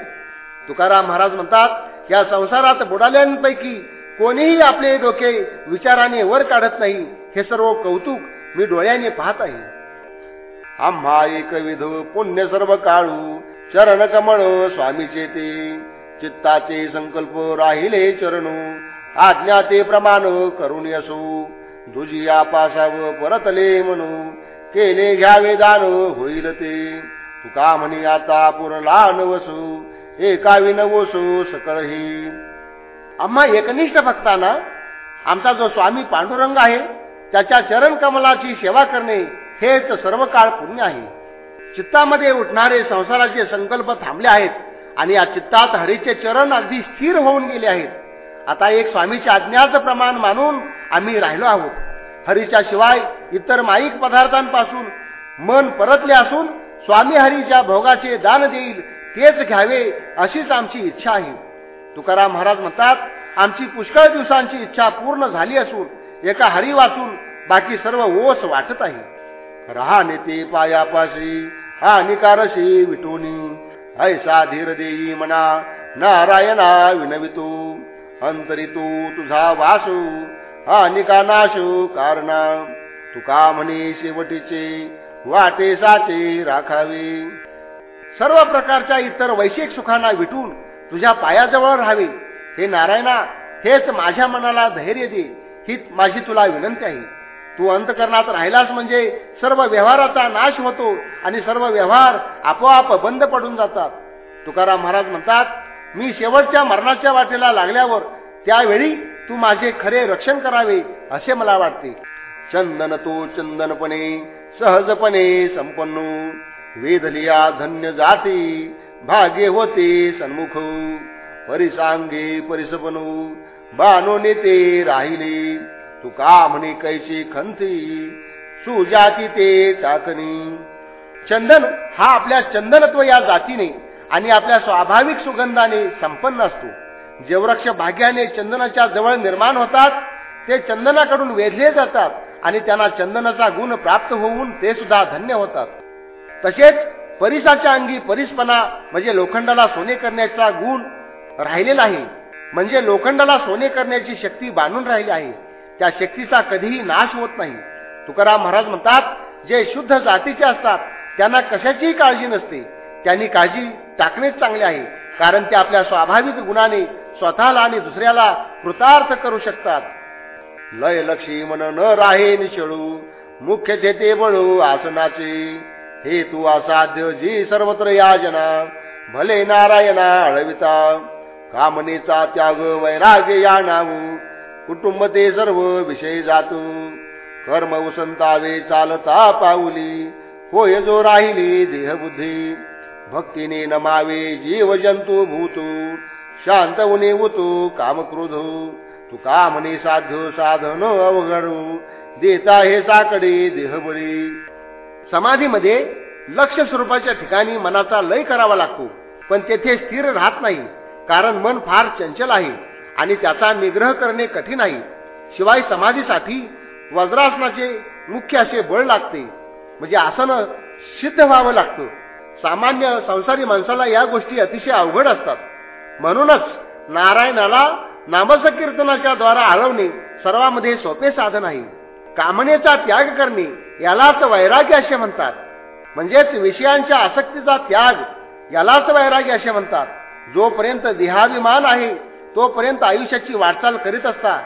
तुकाराम महाराज म्हणतात या संसारात बुडाल्यांपैकी कोणीही आपले डोके विचाराने वर काढत नाही. हे सर्व कौतुक मी डोळ्याने पाहत आहे. आम्हा एक विधव पुण्य सर्व काळू चरण कमळ स्वामीचे ते. चित्ताचे संकल्प राहिले चरणू आज्ञा ते प्रमाण करून असो दुजी पासाव परतले म्हणू केले घ्यावे दान होईल ते. तुका म्हणी आता पुरला नवसू एका विनवसू सकळही. आम्हा एकनिष्ठ भक्तांना आमचा जो स्वामी पांडुरंग आहे त्याच्या चरण कमलाची सेवा करणे हेच सर्व काळ पुण्य आहे. चित्तामध्ये उठणारे संसाराचे संकल्प थांबले आहेत आणि या चित्तात हरीचे चरण अगदी स्थिर होऊन गेले आहेत. आता एक स्वामीच्या आज्ञाचं प्रमाण मानून आम्ही राहिलो आहोत. हरीच्या शिवाय इतर माईक पदार्थांपासून मन परतले असून स्वामी हरीच्या भोगाचे दान देईल तेच घ्यावे अशीच आमची इच्छा आहे. तुकाराम महाराज म्हणतात आमची पुष्कळ दिवसांची इच्छा पूर्ण झाली असून एका हरी वाचून बाकी सर्व ओस वाटत आहे. रहा नेते पायापाशी हानिकारशी विटोनी ऐसा धीर देई म्हणा नारायणा विनवितो. अंतरी तू तुझा वासू हानिका नाशू कारणा. तुका म्हणे शेवटीचे वाटे साचे राखावे. सर्व प्रकारच्या इतर वैशिक सुखांना विटून तुझ्या पायाजवळ राहावे. हे नारायणा हेच माझ्या मनाला धैर्य दे. ही माझी तुला विनंती आहे. तू अंतकरणात राहिलास म्हणजे सर्व व्यवहाराचा नाश होतो आणि सर्व व्यवहार आपोआप बंद पडून जातात. तुकाराम महाराज म्हणतात मी शेवटच्या मरणाच्या वाटेला लागल्यावर त्यावेळी तू माझे खरे रक्षण करावे असे मला वाटते. चंदन तो चंदनपणे सहजपणे संपन्न. वेदलिया धन्य जाती भागे होते सन्मुख. परिसांगे परिसपनू बानो नेते राहिले. तुका म्हणे कैसे खंती सुजाती ते टाकणी चंदन हा आपल्या चंदनत्व या जातीने आणि आपल्या स्वाभाविक सुगंधाने संपन्न असतो. जे वृक्ष भाग्याने चंदनाच्या जवळ निर्माण होतात ते चंदनाकडून वेधले जातात. आणि त्यांना चंदनाचा गुण प्राप्त होऊन ते सुद्धा धन्य होतात. तसेच परिसाच्या अंगी परिसपणा म्हणजे लोखंडाला सोने करण्याचा गुण राहिलेला आहे. म्हणजे लोखंडाला सोने करण्याची शक्ती बांधून राहिली आहे. त्या शक्तीचा कधीही नाश होत नाही. तुकाराम महाराज म्हणतात जे शुद्ध जातीचे असतात त्यांना कशाचीही काळजी नसते. त्यांनी काळजी टाकणेच चांगले आहे. कारण ते आपल्या स्वाभाविक गुणाने स्वतःला आणि दुसऱ्याला कृतार्थ करू शकतात. लय लक्षी मन न राहे निचळू मुख्य तेथे बळू आसनाचे. हे तू असाध्य जी सर्वत्र याजना. भले नारायणा अळविता कामनेचा त्याग वैराग्य या नावू कुटुंब ते सर्व विषय जातो. कर्म उसंतावे चालता पाऊली. होय जो राहिली देहबुद्धी. भक्तीने नमावे जीव जंतू भूतू. शांत उने उतू कामक्रोधू. तुका म्हणे साध्य साधन अवघडू. देता हे साकडे देहबळी. समाधीमध्ये लक्ष स्वरूपाच्या ठिकाणी मनाचा लय करावा लागतो. पण तेथे स्थिर राहत नाही कारण मन फार चंचल आहे आणि त्याचा निग्रह करणे कठीण आहे. शिवाय समाधीसाठी वज्रासनाचे मुख्य असे बळ लागते. म्हणजे आसन सिद्ध व्हावं लागतं. सामान्य संसारी माणसाला या गोष्टी अतिशय अवघड असतात. म्हणूनच नारायणाला नामसकीर्तनाच्या द्वारा हरवणे सर्वांमध्ये सोपे साधन आहे. कामनेचा त्याग करणे यालाच वैराग्य असे म्हणतात. म्हणजेच विषयांच्या आसक्तीचा त्याग यालाच वैराग्य असे म्हणतात. जोपर्यंत देहाभिमान आहे तोपर्यंत आयुष्याची वाटचाल करीत असता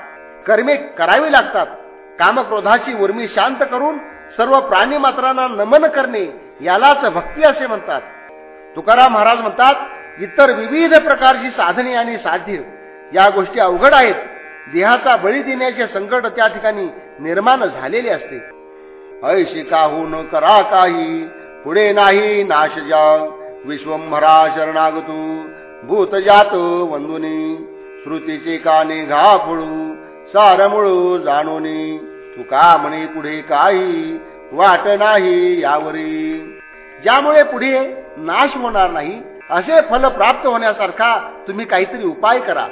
कर्मे करावी लागतात. कामक्रोधाची उर्मी शांत करून सर्व प्राणी मात्रांना नमन करणे यालाच भक्ती असे म्हणतात. तुकाराम महाराज म्हणतात इतर विविध प्रकारची साधने आणि साध्य. या गोष्टी अवघड आहेत. देहाचा बळी देण्याचे संकट त्या ठिकाणी निर्माण झालेले असते. ऐशी न करा काही पुढे नाही नाश जाग. विश्वंभरा शरणागतू भूत जात वंदुनी. श्रुतीचे काने घा फळू सारमुळू तू तुका म्हणे पुढे काही वाट नाही यावरी. ज्यामुळे पुढे नाश होणार नाही असे फल प्राप्त होण्यासारखा तुम्ही काहीतरी उपाय करा.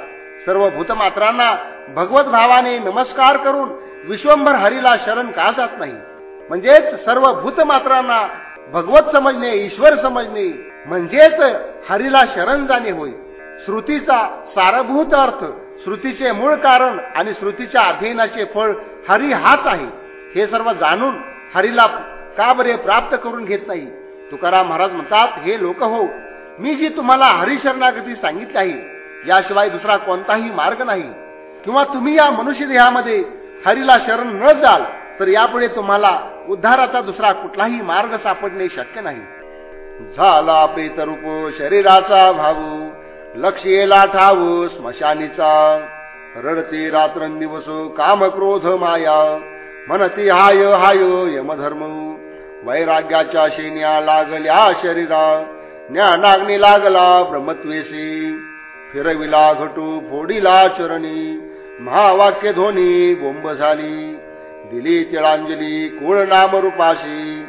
सर्व भूतमात्रांना भगवत भावाने नमस्कार करून विश्वंभर हरीला शरण का जात नाही? म्हणजेच सर्व भूतमात्रांना भगवत समजणे ईश्वर समजणे म्हणजेच हरीला शरण जाणे होय. श्रुतीचा सारभूत अर्थ श्रुतीचे मूळ कारण आणि श्रुतीच्या अध्ययनाचे फळ हरी हाच आहे. हे सर्व जाणून हरीला का बरे प्राप्त करून घेत नाही? तुकाराम महाराज म्हणतात हे लोक हो मी जी तुम्हाला हरिशरणागती सांगितली आहे याशिवाय दुसरा कोणताही मार्ग नाही. किंवा तुम्ही या मनुष्य देहामध्ये हरीला शरण न जाल तर यापुढे तुम्हाला उद्धाराचा दुसरा कुठलाही मार्ग सापडणे शक्य नाही. झाला प्रेतरूप शरीराचा भाऊ लक्ष येला ठाव स्मशानीचा. रडते रात्रंदिवस काम क्रोध माया म्हणती हाय हाय यमधर्म. वैराग्याच्या शेन्या लागल्या शरीरा ज्ञानाग्नी लागला ब्रह्मत्वेशी. फिरविला घटू फोडीला चरणी महावाक्य ध्वनी बोंब झाली. दिली तिळांजली कुळ नाम रूपाशी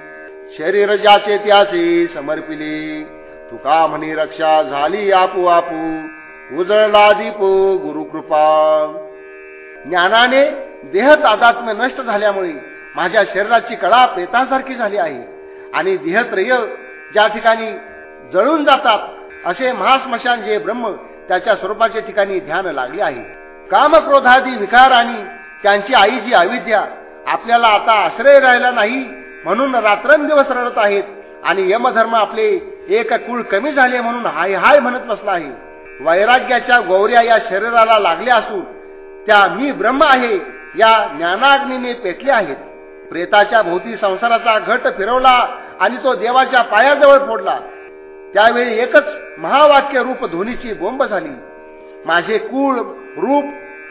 शरीर ज्याचे त्याचे समर्पिली. तुका म्हणी रक्षा झाली आपू आपू उजळला दीप गुरुकृपा. ज्ञानाने देह तादात्म्य नष्ट झाल्यामुळे माझ्या शरीराची कळा प्रेतासारखी झाली आहे. आणि देहत्रय ज्या ठिकाणी जळून जातात असे महास्मशान जे ब्रह्म त्याच्या स्वरूपाच्या ठिकाणी ध्यान लागले आहे. कामक्रोधादी विकार आणि त्यांची आई जी अविद्या आपल्याला आता आश्रय राहिला नाही म्हणून रात्रंदिवस रडत आहेत आणि यमधर्म आपले एक कुळ कमी झाले म्हणून हाय हाय म्हणत बसला आहे. वैराग्याच्या गौऱ्या या शरीराला लागल्या असून त्या मी ब्रह्म आहे या ज्ञानाग्नीने पेटले आहेत. प्रेताच्या भोवती संसाराचा घट फिरवला आणि तो देवाच्या पायाजवळ फोडला. त्यावेळी एकच महावाक्य रूप ध्वनीची बोंब झाली. माझे कुळ रूप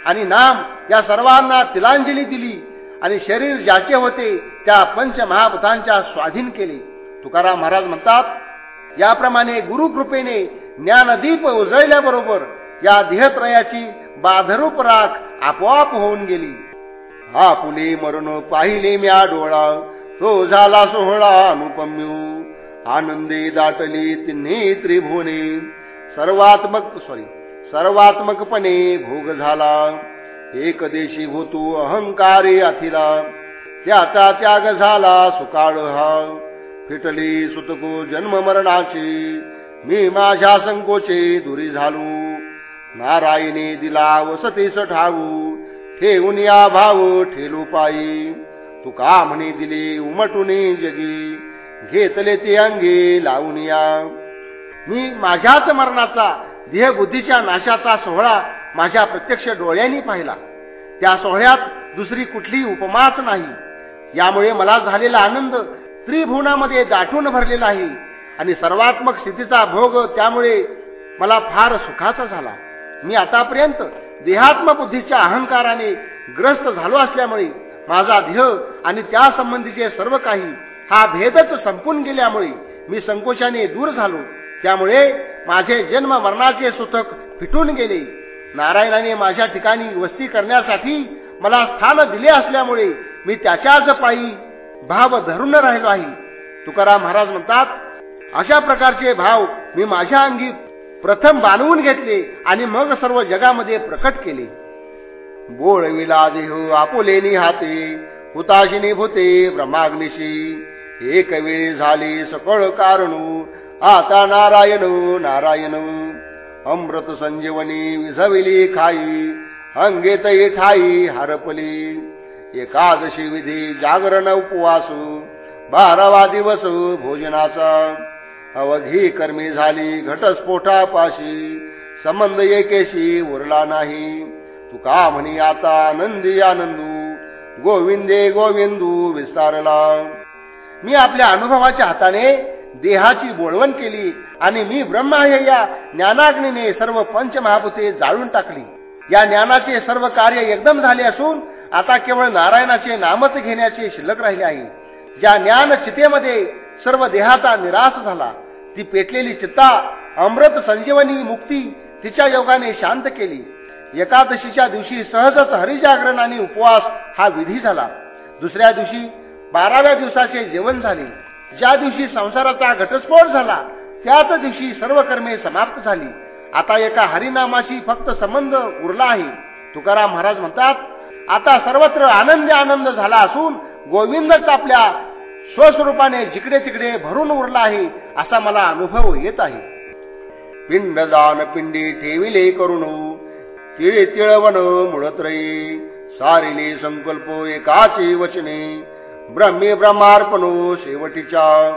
आणि नाम या सर्वांना तिलांजली दिली आणि शरीर ज्याचे होते त्या पंच महाभूतांच्या स्वाधीन केले. तुकाराम महाराज म्हणतात याप्रमाणे गुरुकृपेने ज्ञानदीप उजळल्याबरोबर या देहत्रयाची बाधरूप राख आपोआप होऊन गेली. आपुले मरण पाहिले म्या डोळा तो झाला सोहळा अनुपम्यू. आनंदी दाटली तिन्ही त्रिभुवने. सर्वात्मक सॉरी सर्वात्मकपणे भोग झाला. एक देशी होतो अहंकारी अथिला. त्याचा त्याग झाला सुकाळ हा. फिटली सुतको जन्म मरणाची. मी माझ्या संकोचे दुरी झालो. नारायणे दिला वसतीस ठाऊ ठेवून या भाव ठेलू पायी. तुका म्हणे दिली उमटून जगी. घेतले ते अंगे लावून या. मी माझ्याच मरणाचा देहबुद्धीच्या नाशाचा सोहळा माझ्या प्रत्यक्ष डोळ्यांनी पाहिला. त्या सोहळ्यात दुसरी कुठली उपमाच नाही. यामुळे मला झालेला आनंद त्रिभुवनामध्ये दाटून भरलेला आहे आणि सर्वात्मक स्थितीचा भोग त्यामुळे मला फार सुखाचा झाला. मी आतापर्यंत देहात्म बुद्धीच्या अहंकाराने ग्रस्त झालो असल्यामुळे माझा देह आणि त्यासंबंधीचे सर्व काही हा भेदच संपून गेल्यामुळे मी संकोचाने दूर झालो. त्यामुळे माझे जन्म मरणाचे सुतक फिटून गेले. नारायणाने माझ्या ठिकाणी वस्ती करण्यासाठी मला स्थान दिले असल्यामुळे मी त्याच्याच पायी भाव धरून राहिलो आहे. तुकाराम महाराज म्हणतात अशा प्रकारचे भाव मी माझ्या अंगी प्रथम बांधवून घेतले आणि मग सर्व जगामध्ये प्रकट केले. बोळविला देह हो आपुलेनी हाते हुताशिनी भूते ब्रह्माग्निशी. एक वेळी झाली सकळ कारणू. आता नारायण नारायण. अमृत संजीवनी विझविली खाई. अंगेत ठाई हरपली. एकादशी विधी जागरण उपवास. बारावा दिवस भोजनाचा. अवघी कर्मी झाली घटस्फोटापाशी. संबंध एकेशी उरला नाही. तुका म्हणी आता आनंदी आनंदू. गोविंदे गोविंदू विस्तारला. मी आपल्या अनुभवाच्या हाताने देहाची बोळवण केली आणि मी ब्रह्म आहे या ज्ञानाग्नीने सर्व पंचमहाभूते जाळून टाकली. या ज्ञानाचे सर्व कार्य एकदम झाले असून आता केवळ नारायणाचे नामच घेण्याचे शिल्लक राहिले आहे. ज्या ज्ञान चितेमध्ये सर्व देहाचा निराश झाला ती पेटलेली चित्ता अमृत संजीवनी मुक्ती तिच्या योगाने शांत केली. एकादशीच्या दिवशी सहजच हरिजागरण आणि उपवास हा विधी झाला. दुसऱ्या दिवशी बाराव्या दिवसाचे जेवण झाले. ज्या दिवशी संसाराचा घटस्फोट झाला त्याच दिवशी सर्व कर्मे समाप्त झाली. आता एका हरिनामाशी फक्त संबंध उरला आहे. तुकाराम महाराज म्हणतात आता सर्वत्र आनंद आनंद झाला असून गोविंदच आपल्या स्वस्वरूपाने जिकडे तिकडे भरून उरला आहे असा मला अनुभव येत आहे. पिंडदान पिंडी ठेविले करून तिळे तिळवण मुळत्रयी सारिले संकल्प एकाचे वचने. ब्रह्मे ब्रह्मार्पणो शेवटीच्या.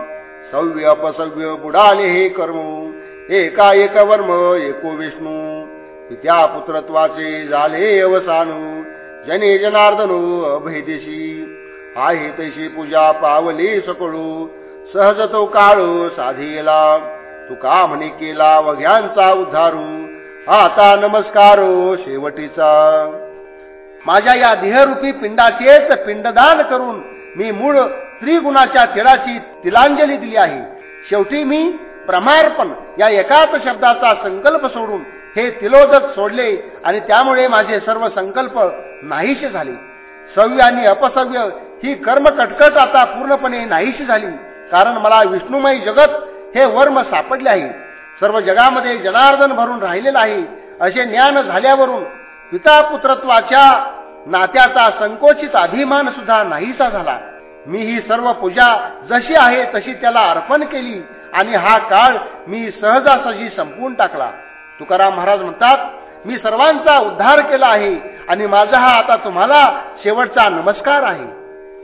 सव्य अपसव्य बुडाले हे कर्म. एका एक वर्म एको विष्णू. पित्या पुत्रत्वाचे झाले अवसानू. जने जनार्दनो अभेदेशी. आहे तैशी पूजा पावली सकळू. सहज तो काळू साधीला. तुका म्हणे केला वघ्यांचा उद्धारू. आता नमस्कारो शेवटीचा. माझ्या या देहरूपी पिंडाचेच पिंडदान करून मी मूळ त्रिगुणाच्या तिळाची तिलांजली दिली आहे. शेवटी मी प्रमार्पण या एकाच शब्दाचा संकल्प सोडून हे तिलोदक सोडले आणि त्यामुळे माझे सर्व संकल्प नाहीसे झाले. सव्य आणि अपसव्य ही कर्म कटकट आता पूर्णपणे नाहीशी झाली. कारण मला विष्णुमय जगत हे वर्म सापडले आहे. सर्व जगामध्ये जनार्दन भरून राहिलेलं आहे. असे ज्ञान झाल्यावरून पिता पुत्रत्वाच्या नात्याचा संकोचित अभिमान सुद्धा नाहीसा झाला. मी ही सर्व पूजा जशी आहे तशी त्याला अर्पण केली आणि हा काळ मी सहजासहजी संपवून टाकला. तुकाराम महाराज म्हणतात मी सर्वांचा उद्धार केला आहे आणि माझा हा आता तुम्हाला शेवटचा नमस्कार आहे.